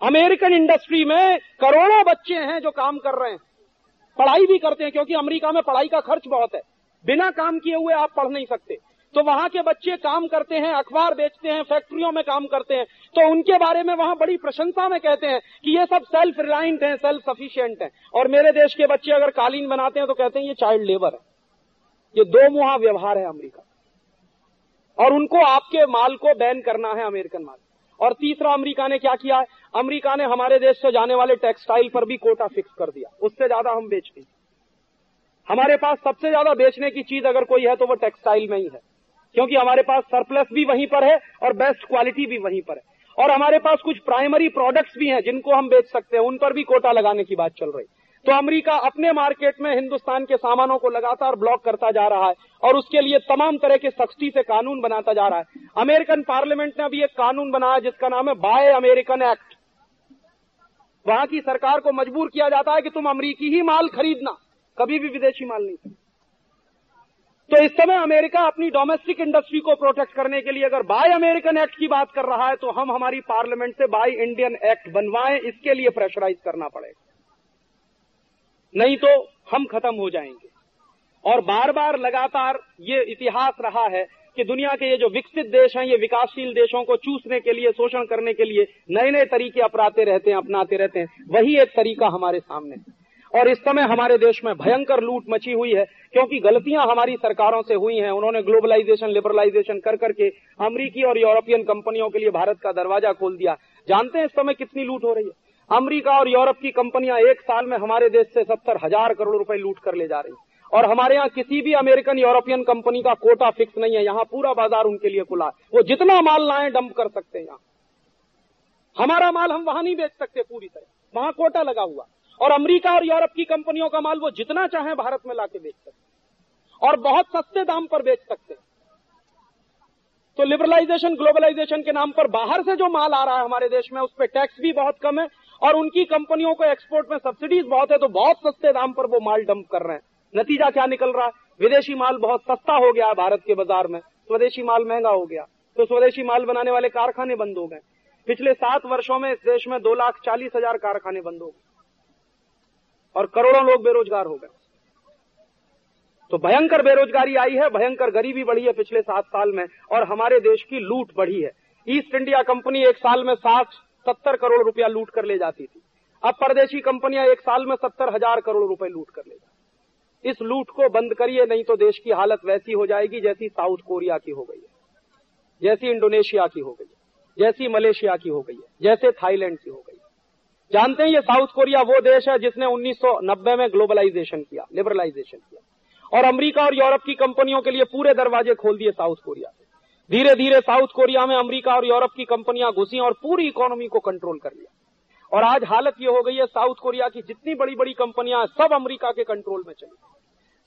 अमेरिकन इंडस्ट्री में करोड़ों बच्चे हैं जो काम कर रहे हैं। पढ़ाई भी करते हैं, क्योंकि अमेरिका में पढ़ाई का खर्च बहुत है। बिना काम किए हुए आप पढ़ नहीं सकते। तो वहाँ के बच्चे काम करते हैं, अखबार बेचते हैं, फैक्ट्रियों में काम करते हैं। तो उनके बारे में वहाँ बड़ी प्रशंसा में कहते हैं कि ये सब सेल्फ रिलायंट हैं सेल्फ सफिशियंट हैं। और मेरे देश के बच्चे अगर कालीन बनाते हैं तो कहते हैं ये चाइल्ड लेबर है। ये दो मुहा व्यवहार है अमेरिका। और उनको आपके माल को बैन करना है अमेरिकन माल। और तीसरा, अमेरिका ने क्या किया है? अमेरिका ने हमारे देश से जाने वाले टेक्सटाइल पर भी कोटा फिक्स कर दिया। उससे ज़्यादा हम बेचते हैं हमारे पास सबसे ज़्यादा बेचने की चीज़ अगर कोई है तो वो टेक्सटाइल में ही है। क्योंकि हमारे पास सरप्लस भी वहीं पर है और बेस्ट क्वालिटी भी वहीं पर है। और हमारे पास कुछ प्राइमरी प्रोडक्ट्स भी हैं जिनको हम बेच सकते हैं, उन पर भी कोटा लगाने की बात चल रही। तो अमेरिका अपने मार्केट में हिंदुस्तान के सामानों को लगातार ब्लॉक करता जा रहा है और उसके लिए तमाम तरह के सख्ती से कानून बनाता जा रहा है। अमेरिकन पार्लियामेंट ने अभी एक कानून बनाया जिसका नाम है बाय अमेरिकन एक्ट वहाँ की सरकार को मजबूर किया जाता है कि तुम अमरीकी ही माल खरीदना, कभी भी विदेशी माल नहीं तो इस समय अमेरिका अपनी डोमेस्टिक इंडस्ट्री को प्रोटेक्ट करने के लिए अगर बाय अमेरिकन एक्ट की बात कर रहा है तो हम हमारी पार्लियामेंट से बाय इंडियन एक्ट बनवाएँ, इसके लिए प्रेशराइज करना पड़ेगा। नहीं तो हम खत्म हो जाएँगे। और बार बार लगातार ये इतिहास रहा है कि दुनिया के ये जो विकसित देश हैं, ये विकासशील देशों को चूसने के लिए, शोषण करने के लिए नए नए तरीके अपनाते रहते हैं, अपनाते रहते हैं। वही एक तरीका हमारे सामने है। और इस समय हमारे देश में भयंकर लूट मची हुई है, क्योंकि गलतियाँ हमारी सरकारों से हुई हैं। उन्होंने ग्लोबलाइजेशन, लिबरलाइजेशन कर करके अमरीकी और यूरोपियन कंपनियों के लिए भारत का दरवाज़ा खोल दिया। जानते हैं इस समय कितनी लूट हो रही है? अमरीका और यूरोप की कंपनियाँ एक साल में हमारे देश से सत्तर हज़ार करोड़ रुपए लूट कर ले जा रही है। और हमारे यहाँ किसी भी अमेरिकन, यूरोपियन कंपनी का कोटा फिक्स नहीं है। यहाँ पूरा बाज़ार उनके लिए खुला है। वो जितना माल लाए, डंप कर सकते हैं यहाँ। हमारा माल हम वहाँ नहीं बेच सकते पूरी तरह। वहाँ कोटा लगा हुआ और अमेरिका और यूरोप की कंपनियों का माल वो जितना चाहे भारत में लाके बेच सकते और बहुत सस्ते दाम पर बेच सकते हैं। तो लिबरलाइजेशन ग्लोबलाइजेशन के नाम पर बाहर से जो माल आ रहा है हमारे देश में, उस पर टैक्स भी बहुत कम है और उनकी कंपनियों को एक्सपोर्ट में सब्सिडीज बहुत है तो बहुत सस्ते दाम पर वो माल डंप कर रहे हैं। नतीजा क्या निकल रहा है? विदेशी माल बहुत सस्ता हो गया है भारत के बाज़ार में। स्वदेशी माल महँगा हो गया। तो स्वदेशी माल बनाने वाले कारखाने बंद हो गए। पिछले सात वर्षों में इस देश में दो लाख चालीस हज़ार कारखाने बंद हो गए। और करोड़ों लोग बेरोजगार हो गए। तो भयंकर बेरोजगारी आई है, भयंकर गरीबी बढ़ी है पिछले सात साल में, और हमारे देश की लूट बढ़ी है। ईस्ट इंडिया कंपनी एक साल में साठ, सत्तर करोड़ रुपया लूट कर ले जाती थी। अब परदेशी कंपनियाँ एक साल में सत्तर हज़ार करोड़ रुपए लूट कर ले जाती। इस लूट को बंद करिए, नहीं तो देश की हालत वैसी हो जाएगी जैसी साउथ कोरिया की हो गई है, जैसी इंडोनेशिया की हो गई है, जैसी मलेशिया की हो गई है, जैसे थाईलैंड की हो गई जानते हैं ये साउथ कोरिया वो देश है जिसने 1990 में ग्लोबलाइजेशन किया, लिबरलाइजेशन किया। और अमेरिका और यूरोप की कंपनियों के लिए पूरे दरवाजे खोल दिए साउथ कोरिया से। धीरे धीरे साउथ कोरिया में अमेरिका और यूरोप की कंपनियाँ घुसी और पूरी इकोनॉमी को कंट्रोल कर लिया। और आज हालत ये हो गई है, साउथ कोरिया की जितनी बड़ी बड़ी कंपनियाँ सब अमरीका के कंट्रोल में चली।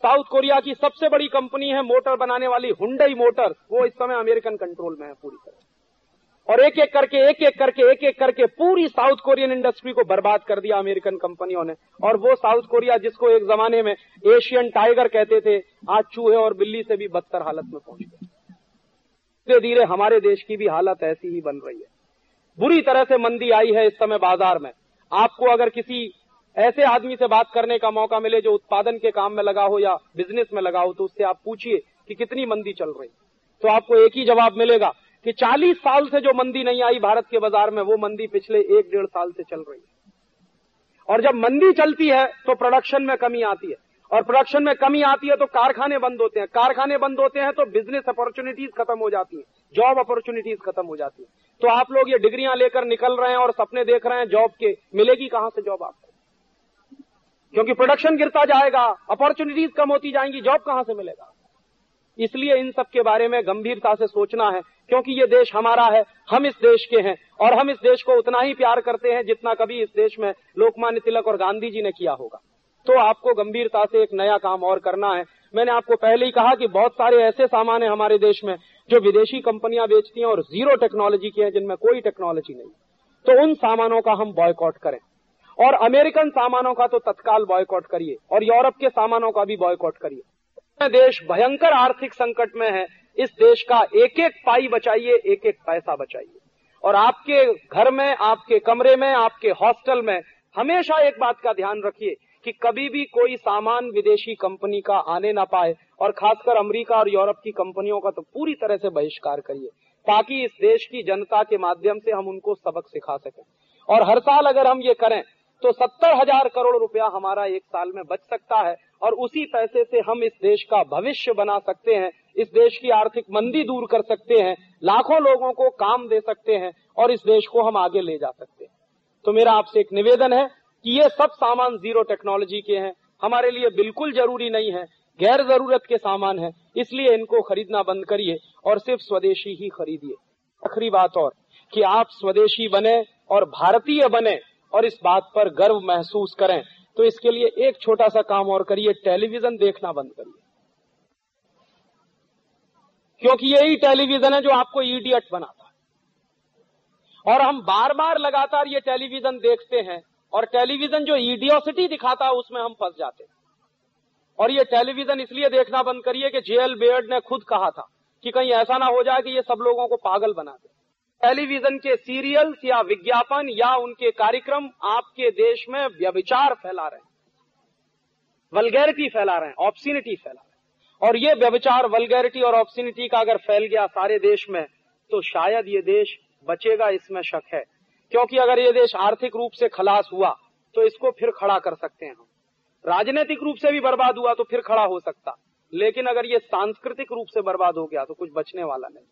साउथ कोरिया की सबसे बड़ी कंपनी है मोटर बनाने वाली, हुंडई मोटर वो इस समय अमेरिकन कंट्रोल में है पूरी तरह। और एक एक करके, एक एक करके, एक एक करके पूरी साउथ कोरियन इंडस्ट्री को बर्बाद कर दिया अमेरिकन कंपनियों ने। और वो साउथ कोरिया जिसको एक जमाने में एशियन टाइगर कहते थे, आज चूहे और बिल्ली से भी बदतर हालत में पहुँच गए। धीरे धीरे हमारे देश की भी हालत ऐसी ही बन रही है। बुरी तरह से मंदी आई है इस समय बाज़ार में। आपको अगर किसी ऐसे आदमी से बात करने का मौका मिले जो उत्पादन के काम में लगा हो या बिज़नेस में लगा हो तो उससे आप पूछिए कि कितनी मंदी चल रही तो आपको एक ही जवाब मिलेगा कि 40 साल से जो मंदी नहीं आई भारत के बाज़ार में, वो मंदी पिछले एक डेढ़ साल से चल रही है। और जब मंदी चलती है तो प्रोडक्शन में कमी आती है। और प्रोडक्शन में कमी आती है तो कारखाने बंद होते हैं। कारखाने बंद होते हैं तो बिज़नेस अपॉर्चुनिटीज़ खत्म हो जाती है। जॉब अपॉर्चुनिटीज़ खत्म हो जाती है। तो आप लोग ये डिग्रियाँ लेकर निकल रहे हैं और सपने देख रहे हैं जॉब के। मिलेगी कहाँ से जॉब आपको? क्योंकि प्रोडक्शन गिरता जाएगा अपॉर्चुनिटीज़ कम होती जाएँगी जॉब कहाँ से मिलेगा? इसलिए इन सब के बारे में गंभीरता से सोचना है। क्योंकि ये देश हमारा है, हम इस देश के हैं, और हम इस देश को उतना ही प्यार करते हैं जितना कभी इस देश में लोकमान्य तिलक और गांधी जी ने किया होगा। तो आपको गंभीरता से एक नया काम और करना है। मैंने आपको पहले ही कहा कि बहुत सारे ऐसे सामान है हमारे देश में जो विदेशी कंपनियाँ बेचती हैं और ज़ीरो टेक्नोलॉजी की है जिनमें कोई टेक्नोलॉजी नहीं। तो उन सामानों का हम बॉयकॉट करें। और अमेरिकन सामानों का तो तत्काल बॉयकॉट करिए और यूरोप के सामानों का भी बॉयकॉट करिए। देश भयंकर आर्थिक संकट में है इस देश का एक एक पाई बचाइए एक एक पैसा बचाइए। और आपके घर में, आपके कमरे में, आपके हॉस्टल में हमेशा एक बात का ध्यान रखिए कि कभी भी कोई सामान विदेशी कंपनी का आने ना पाए और खासकर अमेरिका और यूरोप की कंपनियों का तो पूरी तरह से बहिष्कार करिए, ताकि इस देश की जनता के माध्यम से हम उनको सबक सिखा सकें। और हर साल अगर हम ये करें तो सत्तर हज़ार करोड़ रुपया हमारा एक साल में बच सकता है और उसी पैसे से हम इस देश का भविष्य बना सकते हैं। इस देश की आर्थिक मंदी दूर कर सकते हैं, लाखों लोगों को काम दे सकते हैं और इस देश को हम आगे ले जा सकते हैं। तो मेरा आपसे एक निवेदन है कि ये सब सामान ज़ीरो टेक्नोलॉजी के हैं, हमारे लिए बिल्कुल ज़रूरी नहीं है, गैर ज़रूरत के सामान है, इसलिए इनको खरीदना बंद करिए और सिर्फ़ स्वदेशी ही खरीदिए। आखिरी बात और, कि आप स्वदेशी बने और भारतीय बने और इस बात पर गर्व महसूस करें तो इसके लिए एक छोटा सा काम और करिए, टेलीविज़न देखना बंद करिए। क्योंकि यही टेलीविज़न है जो आपको ईडियट बनाता है। और हम बार बार लगातार ये टेलीविज़न देखते हैं और टेलीविज़न जो ईडियोसिटी दिखाता है, उसमें हम फंस जाते हैं। और ये टेलीविज़न इसलिए देखना बंद करिए कि जेएल बेयर्ड ने खुद कहा था कि कहीं ऐसा ना हो जाए कि ये सब लोगों को पागल बना दे। टेलीविज़न के सीरियल्स या विज्ञापन या उनके कार्यक्रम आपके देश में व्यभिचार फैला रहे हैं। वलगैरिटी फैला रहे हैं ऑप्सिनिटी फैला रहे हैं। और ये व्यभिचार वलगैरिटी और ऑप्सिनिटी का अगर फैल गया सारे देश में तो शायद ये देश बचेगा, इसमें शक है। क्योंकि अगर ये देश आर्थिक रूप से खलास हुआ तो इसको फिर खड़ा कर सकते हैं हम। राजनीतिक रूप से भी बर्बाद हुआ तो फिर खड़ा हो सकता। लेकिन अगर ये सांस्कृतिक रूप से बर्बाद हो गया तो कुछ बचने वाला नहीं।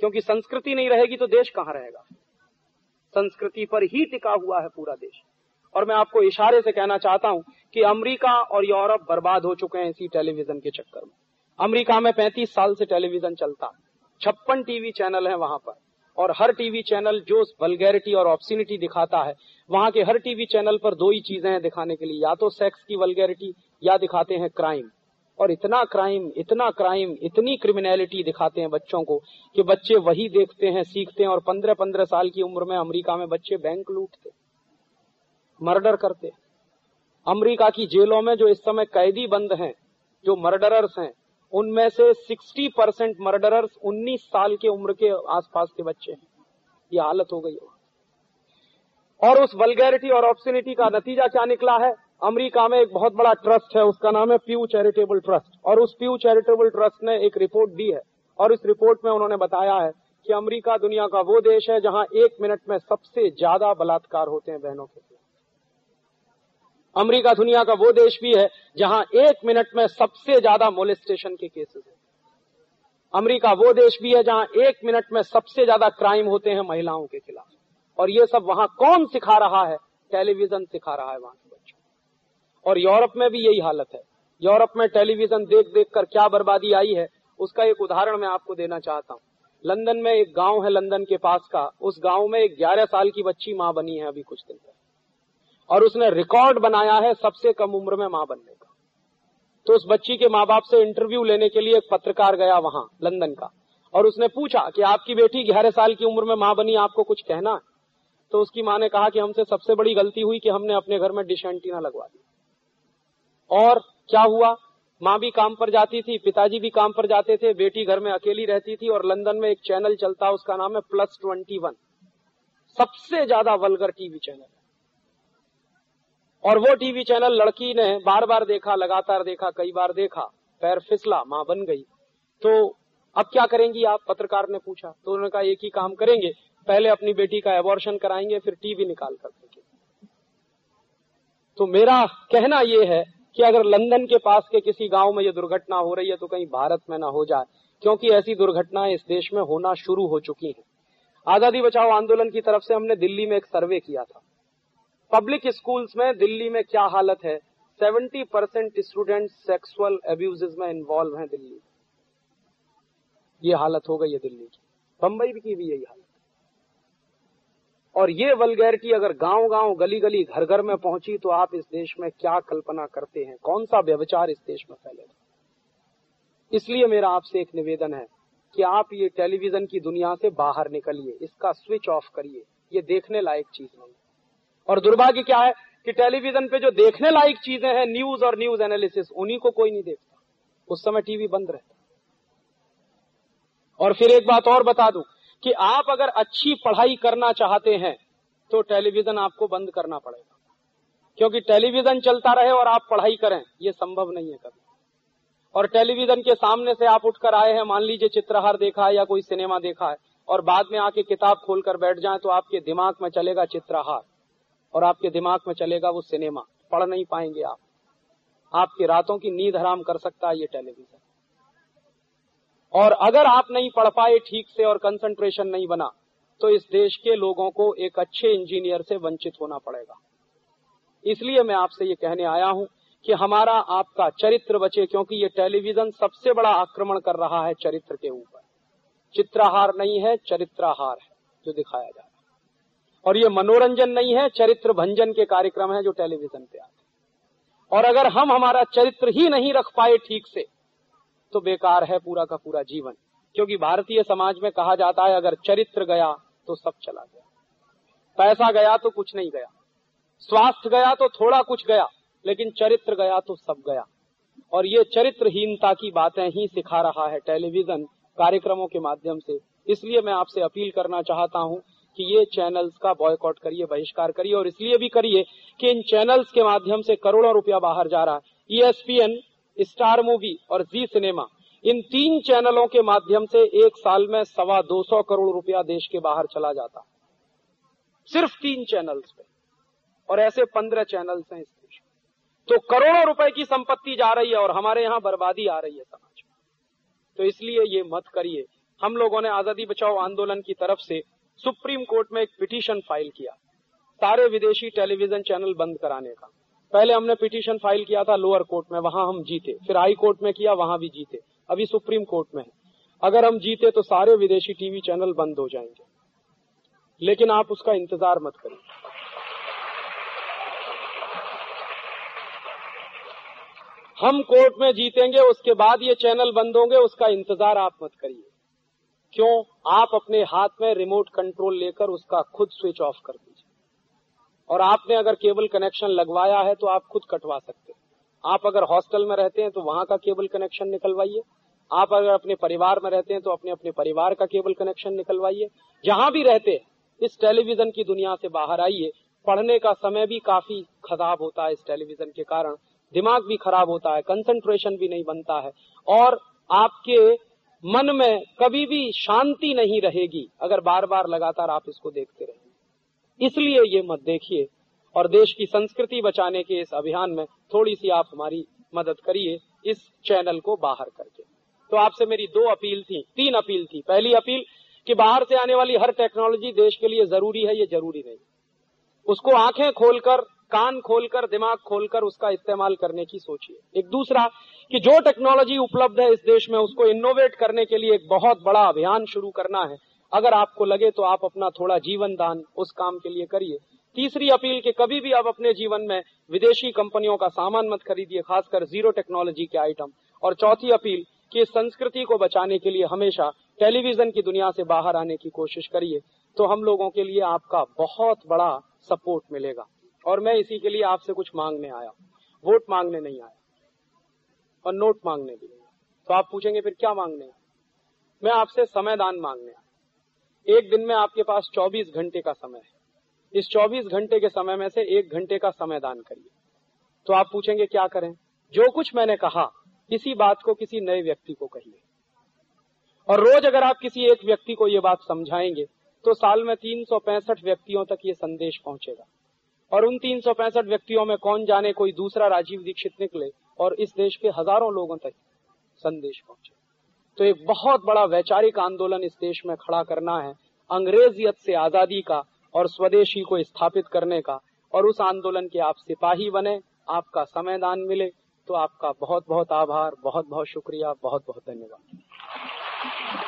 क्योंकि संस्कृति नहीं रहेगी तो देश कहाँ रहेगा? संस्कृति पर ही टिका हुआ है पूरा देश। और मैं आपको इशारे से कहना चाहता हूँ कि अमेरिका और यूरोप बर्बाद हो चुके हैं इसी टेलीविज़न के चक्कर में। अमेरिका में 35 साल से टेलीविज़न चलता छप्पन टीवी चैनल है वहाँ पर। और हर टीवी चैनल जो वलगैरिटी और ऑप्सिनिटी दिखाता है, वहाँ के हर टीवी चैनल पर दो ही चीज़ें हैं दिखाने के लिए। या तो सेक्स की वलगैरिटी या दिखाते हैं क्राइम और इतना क्राइम इतना क्राइम इतनी क्रिमिनलिटी दिखाते हैं बच्चों को कि बच्चे वही देखते हैं, सीखते हैं और पंद्रह पंद्रह साल की उम्र में अमेरिका में बच्चे बैंक लूटते मर्डर करते हैं। अमेरिका की जेलों में जो इस समय कैदी बंद हैं, जो मर्डरर्स हैं, उनमें से 60 परसेंट मर्डरर्स 19 साल के उम्र के आसपास के बच्चे हैं। ये हालत हो गई और उस वलगैरिटी और ऑप्शनिटी का नतीजा क्या निकला है? अमेरिका में एक बहुत बड़ा ट्रस्ट है, उसका नाम है प्यू चैरिटेबल ट्रस्ट और उस प्यू चैरिटेबल ट्रस्ट ने एक रिपोर्ट दी है। और इस रिपोर्ट में उन्होंने बताया है कि अमेरिका दुनिया का वो देश है जहाँ एक मिनट में सबसे ज़्यादा बलात्कार होते हैं बहनों के। अमेरिका दुनिया का वो देश भी है जहाँ एक मिनट में सबसे ज़्यादा मोलिस्टेशन के केसेस हैं। अमेरिका वो देश भी है जहाँ एक मिनट में सबसे ज़्यादा क्राइम होते हैं महिलाओं के खिलाफ। और ये सब वहाँ कौन सिखा रहा है? टेलीविज़न सिखा रहा है वहाँ के बच्चों और यूरोप में भी यही हालत है। यूरोप में टेलीविज़न देख देख कर क्या बर्बादी आई है, उसका एक उदाहरण मैं आपको देना चाहता हूँ। लंदन में एक गाँव है लंदन के पास का। उस गाँव में एक ग्यारह साल की बच्ची माँ बनी है अभी कुछ दिन पहले। और उसने रिकॉर्ड बनाया है सबसे कम उम्र में माँ बनने का। तो उस बच्ची के माँ बाप से इंटरव्यू लेने के लिए एक पत्रकार गया वहाँ, लंदन का। और उसने पूछा कि आपकी बेटी ग्यारह साल की उम्र में माँ बनी, आपको कुछ कहना है? तो उसकी माँ ने कहा कि हमसे सबसे बड़ी गलती हुई कि हमने अपने घर में डिश एंटीना लगवा दी। और क्या हुआ? माँ भी काम पर जाती थी, पिताजी भी काम पर जाते थे, बेटी घर में अकेली रहती थी और लंदन में एक चैनल चलता, उसका नाम है प्लस ट्वेंटी वन। सबसे ज़्यादा वलगर टीवी चैनल और वो टीवी चैनल लड़की ने बार बार देखा, लगातार देखा, कई बार देखा, पैर फिसला, माँ बन गई। तो अब क्या करेंगी आप? पत्रकार ने पूछा। तो उन्होंने कहा, एक ही काम करेंगे, पहले अपनी बेटी का एबॉर्शन कराएँगे, फिर टीवी निकाल कर देंगे। तो मेरा कहना यह है कि अगर लंदन के पास के किसी गाँव में ये दुर्घटना हो रही है तो कहीं भारत में ना हो जाए, क्योंकि ऐसी दुर्घटनाएँ इस देश में होना शुरू हो चुकी हैं। आज़ादी बचाओ आंदोलन की तरफ़ से हमने दिल्ली में एक सर्वे किया था। पब्लिक स्कूल्स में दिल्ली में क्या हालत है? 70 परसेंट स्टूडेंट सेक्सुअल एब्यूजेस में इन्वॉल्व हैं दिल्ली। ये हालत हो गई है दिल्ली की। बंबई की भी यही हालत। और ये वलगैरिटी अगर गाँव गाँव गली गली घर घर में पहुँची तो आप इस देश में क्या कल्पना करते हैं? कौन सा व्यवचार इस देश में फैलेगा इसलिए मेरा आपसे एक निवेदन है कि आप ये टेलीविज़न की दुनिया से बाहर निकलिए, इसका स्विच ऑफ़ करिए। ये देखने लायक चीज़ नहीं और दुर्भाग्य क्या है कि टेलीविज़न पे जो देखने लायक चीज़ें हैं, न्यूज़ और न्यूज़ एनालिसिस, उन्हीं को कोई नहीं देखता। उस समय टीवी बंद रहता। और फिर एक बात और बता दूँ कि आप अगर अच्छी पढ़ाई करना चाहते हैं तो टेलीविज़न आपको बंद करना पड़ेगा। क्योंकि टेलीविज़न चलता रहे और आप पढ़ाई करें, ये संभव नहीं है कभी। और टेलीविज़न के सामने से आप उठकर आए हैं, मान लीजिए चित्रहार देखा है या कोई सिनेमा देखा है, और बाद में आके किताब खोलकर बैठ जाए तो आपके दिमाग में चलेगा चित्रहार। और आपके दिमाग में चलेगा वो सिनेमा। पढ़ नहीं पाएँगे आप। आपकी रातों की नींद हराम कर सकता है ये टेलीविज़न। और अगर आप नहीं पढ़ पाए ठीक से और कंसंट्रेशन नहीं बना तो इस देश के लोगों को एक अच्छे इंजीनियर से वंचित होना पड़ेगा। इसलिए मैं आपसे ये कहने आया हूँ कि हमारा आपका चरित्र बचे, क्योंकि ये टेलीविज़न सबसे बड़ा आक्रमण कर रहा है चरित्र के ऊपर। चित्राहार नहीं है, चरित्राहार है, जो दिखाया जा रहा है। और ये मनोरंजन नहीं है, चरित्र भंजन के कार्यक्रम है जो टेलीविज़न पे आते और अगर हम हमारा चरित्र ही नहीं रख पाए ठीक से तो बेकार है पूरा का पूरा जीवन। क्योंकि भारतीय समाज में कहा जाता है, अगर चरित्र गया तो सब चला गया। पैसा गया तो कुछ नहीं गया। स्वास्थ्य गया तो थोड़ा कुछ गया, लेकिन चरित्र गया तो सब गया। और ये चरित्रहीनता की बातें ही सिखा रहा है टेलीविज़न कार्यक्रमों के माध्यम से। इसलिए मैं आपसे अपील करना चाहता हूँ कि ये चैनल्स का बॉयकॉट करिए, बहिष्कार करिए और इसलिए भी करिए कि इन चैनल्स के माध्यम से करोड़ों रुपया बाहर जा रहा है। ईएसपीएन स्टार मूवी और जी सिनेमा इन तीन चैनलों के माध्यम से एक साल में सवा दो सौ करोड़ रुपया देश के बाहर चला जाता सिर्फ़ तीन चैनल्स पे और ऐसे पंद्रह चैनल्स हैं इस देश में। तो करोड़ों रुपए की संपत्ति जा रही है और हमारे यहाँ बर्बादी आ रही है समाज में। तो इसलिए ये मत करिए। हम लोगों ने आज़ादी बचाओ आंदोलन की तरफ़ से सुप्रीम कोर्ट में एक पिटीशन फ़ाइल किया। सारे विदेशी टेलीविज़न चैनल बंद कराने का। पहले हमने पिटीशन फ़ाइल किया था लोअर कोर्ट में, वहाँ हम जीते। फिर हाई कोर्ट में किया, वहाँ भी जीते। अभी सुप्रीम कोर्ट में है। अगर हम जीते तो सारे विदेशी टीवी चैनल बंद हो जाएँगे। लेकिन आप उसका इंतज़ार मत करिए हम कोर्ट में जीतेंगे, उसके बाद ये चैनल बंद होंगे, उसका इंतज़ार आप मत करिए। क्यों आप अपने हाथ में रिमोट कंट्रोल लेकर उसका खुद स्विच ऑफ़ कर दीजिए? और आपने अगर केबल कनेक्शन लगवाया है तो आप खुद कटवा सकते हैं। आप अगर हॉस्टल में रहते हैं तो वहाँ का केबल कनेक्शन निकलवाइए। आप अगर अपने परिवार में रहते हैं तो अपने अपने परिवार का केबल कनेक्शन निकलवाइए। जहाँ भी रहते हैं, इस टेलीविज़न की दुनिया से बाहर आइए। पढ़ने का समय भी काफ़ी खराब होता है इस टेलीविज़न के कारण। दिमाग भी खराब होता है कंसंट्रेशन भी नहीं बनता है। और आपके मन में कभी भी शांति नहीं रहेगी अगर बार बार लगातार आप इसको देखते रहें। इसलिए ये मत देखिए और देश की संस्कृति बचाने के इस अभियान में थोड़ी सी आप हमारी मदद करिए, इस चैनल को बाहर करके। तो आपसे मेरी दो अपील थी, तीन अपील थी। पहली अपील कि बाहर से आने वाली हर टेक्नोलॉजी देश के लिए ज़रूरी है, ये ज़रूरी नहीं। उसको आँखें खोलकर, कान खोलकर, दिमाग खोलकर उसका इस्तेमाल करने की सोचिए। एक दूसरा कि जो टेक्नोलॉजी उपलब्ध है इस देश में, उसको इनोवेट करने के लिए एक बहुत बड़ा अभियान शुरू करना है। अगर आपको लगे तो आप अपना थोड़ा जीवन दान उस काम के लिए करिए। तीसरी अपील कि कभी भी आप अपने जीवन में विदेशी कंपनियों का सामान मत खरीदिए, खासकर ज़ीरो टेक्नोलॉजी के आइटम और चौथी अपील कि संस्कृति को बचाने के लिए हमेशा टेलीविज़न की दुनिया से बाहर आने की कोशिश करिए तो हम लोगों के लिए आपका बहुत बड़ा सपोर्ट मिलेगा। और मैं इसी के लिए आपसे कुछ मांगने आया। वोट मांगने नहीं आया। और नोट मांगने भी तो आप पूछेंगे, फिर क्या मांगने मैं आपसे समय दान मांगने एक दिन में आपके पास 24 घंटे का समय है। इस 24 घंटे के समय में से एक घंटे का समय दान करिए। तो आप पूछेंगे, क्या करें? जो कुछ मैंने कहा, इसी बात को किसी नए व्यक्ति को कहिए। और रोज अगर आप किसी एक व्यक्ति को ये बात समझाएँगे तो साल में तीन सौ पैंसठ व्यक्तियों तक ये संदेश पहुंचेगा। और उन तीन सौ पैंसठ व्यक्तियों में कौन जाने कोई दूसरा राजीव दीक्षित निकले और इस देश के हज़ारों लोगों तक संदेश पहुँचे। तो एक बहुत बड़ा वैचारिक आंदोलन इस देश में खड़ा करना है, अंग्रेजियत से आज़ादी का और स्वदेशी को स्थापित करने का। और उस आंदोलन के आप सिपाही बने, आपका समय दान मिले तो आपका बहुत बहुत आभार बहुत बहुत शुक्रिया बहुत बहुत धन्यवाद।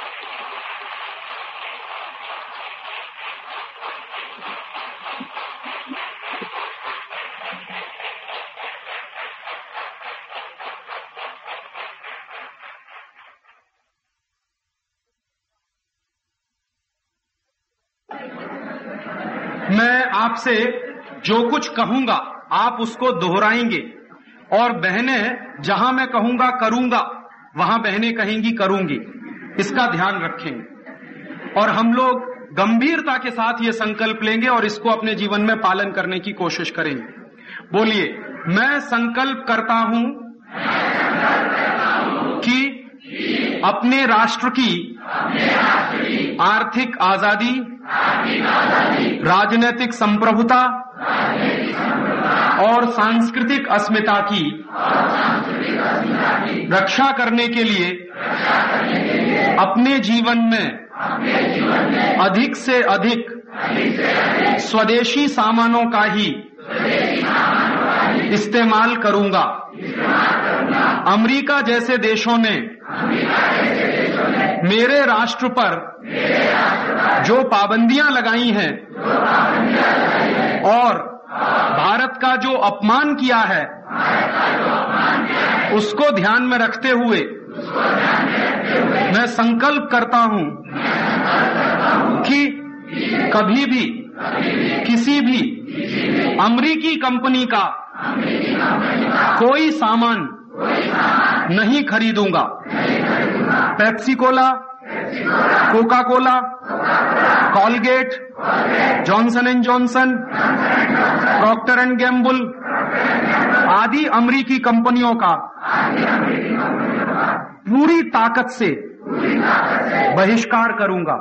आपसे जो कुछ कहूँगा, आप उसको दोहराएँगे। और बहनें, जहाँ मैं कहूँगा, करूँगा, वहाँ बहनें कहेंगी, करूँगी। इसका ध्यान रखेंगे और हम लोग गंभीरता के साथ ये संकल्प लेंगे और इसको अपने जीवन में पालन करने की कोशिश करेंगे। बोलिए, मैं संकल्प करता हूँ कि अपने राष्ट्र की आर्थिक आज़ादी राजनीतिक संप्रभुता और सांस्कृतिक अस्मिता की रक्षा करने के लिए अपने जीवन में अधिक से अधिक स्वदेशी सामानों का ही इस्तेमाल करूँगा। अमेरिका जैसे देशों ने मेरे राष्ट्र पर जो पाबंदियाँ लगाई हैं और भारत का जो अपमान किया है उसको ध्यान में रखते हुए मैं संकल्प करता हूँ कि कभी भी किसी भी अमरीकी कंपनी का कोई सामान नहीं खरीदूँगा। Pepsi cola Coca Cola Colgate, Johnson and Johnson Procter and Gamble आदि अमरीकी कंपनियों का पूरी ताकत से बहिष्कार करूँगा।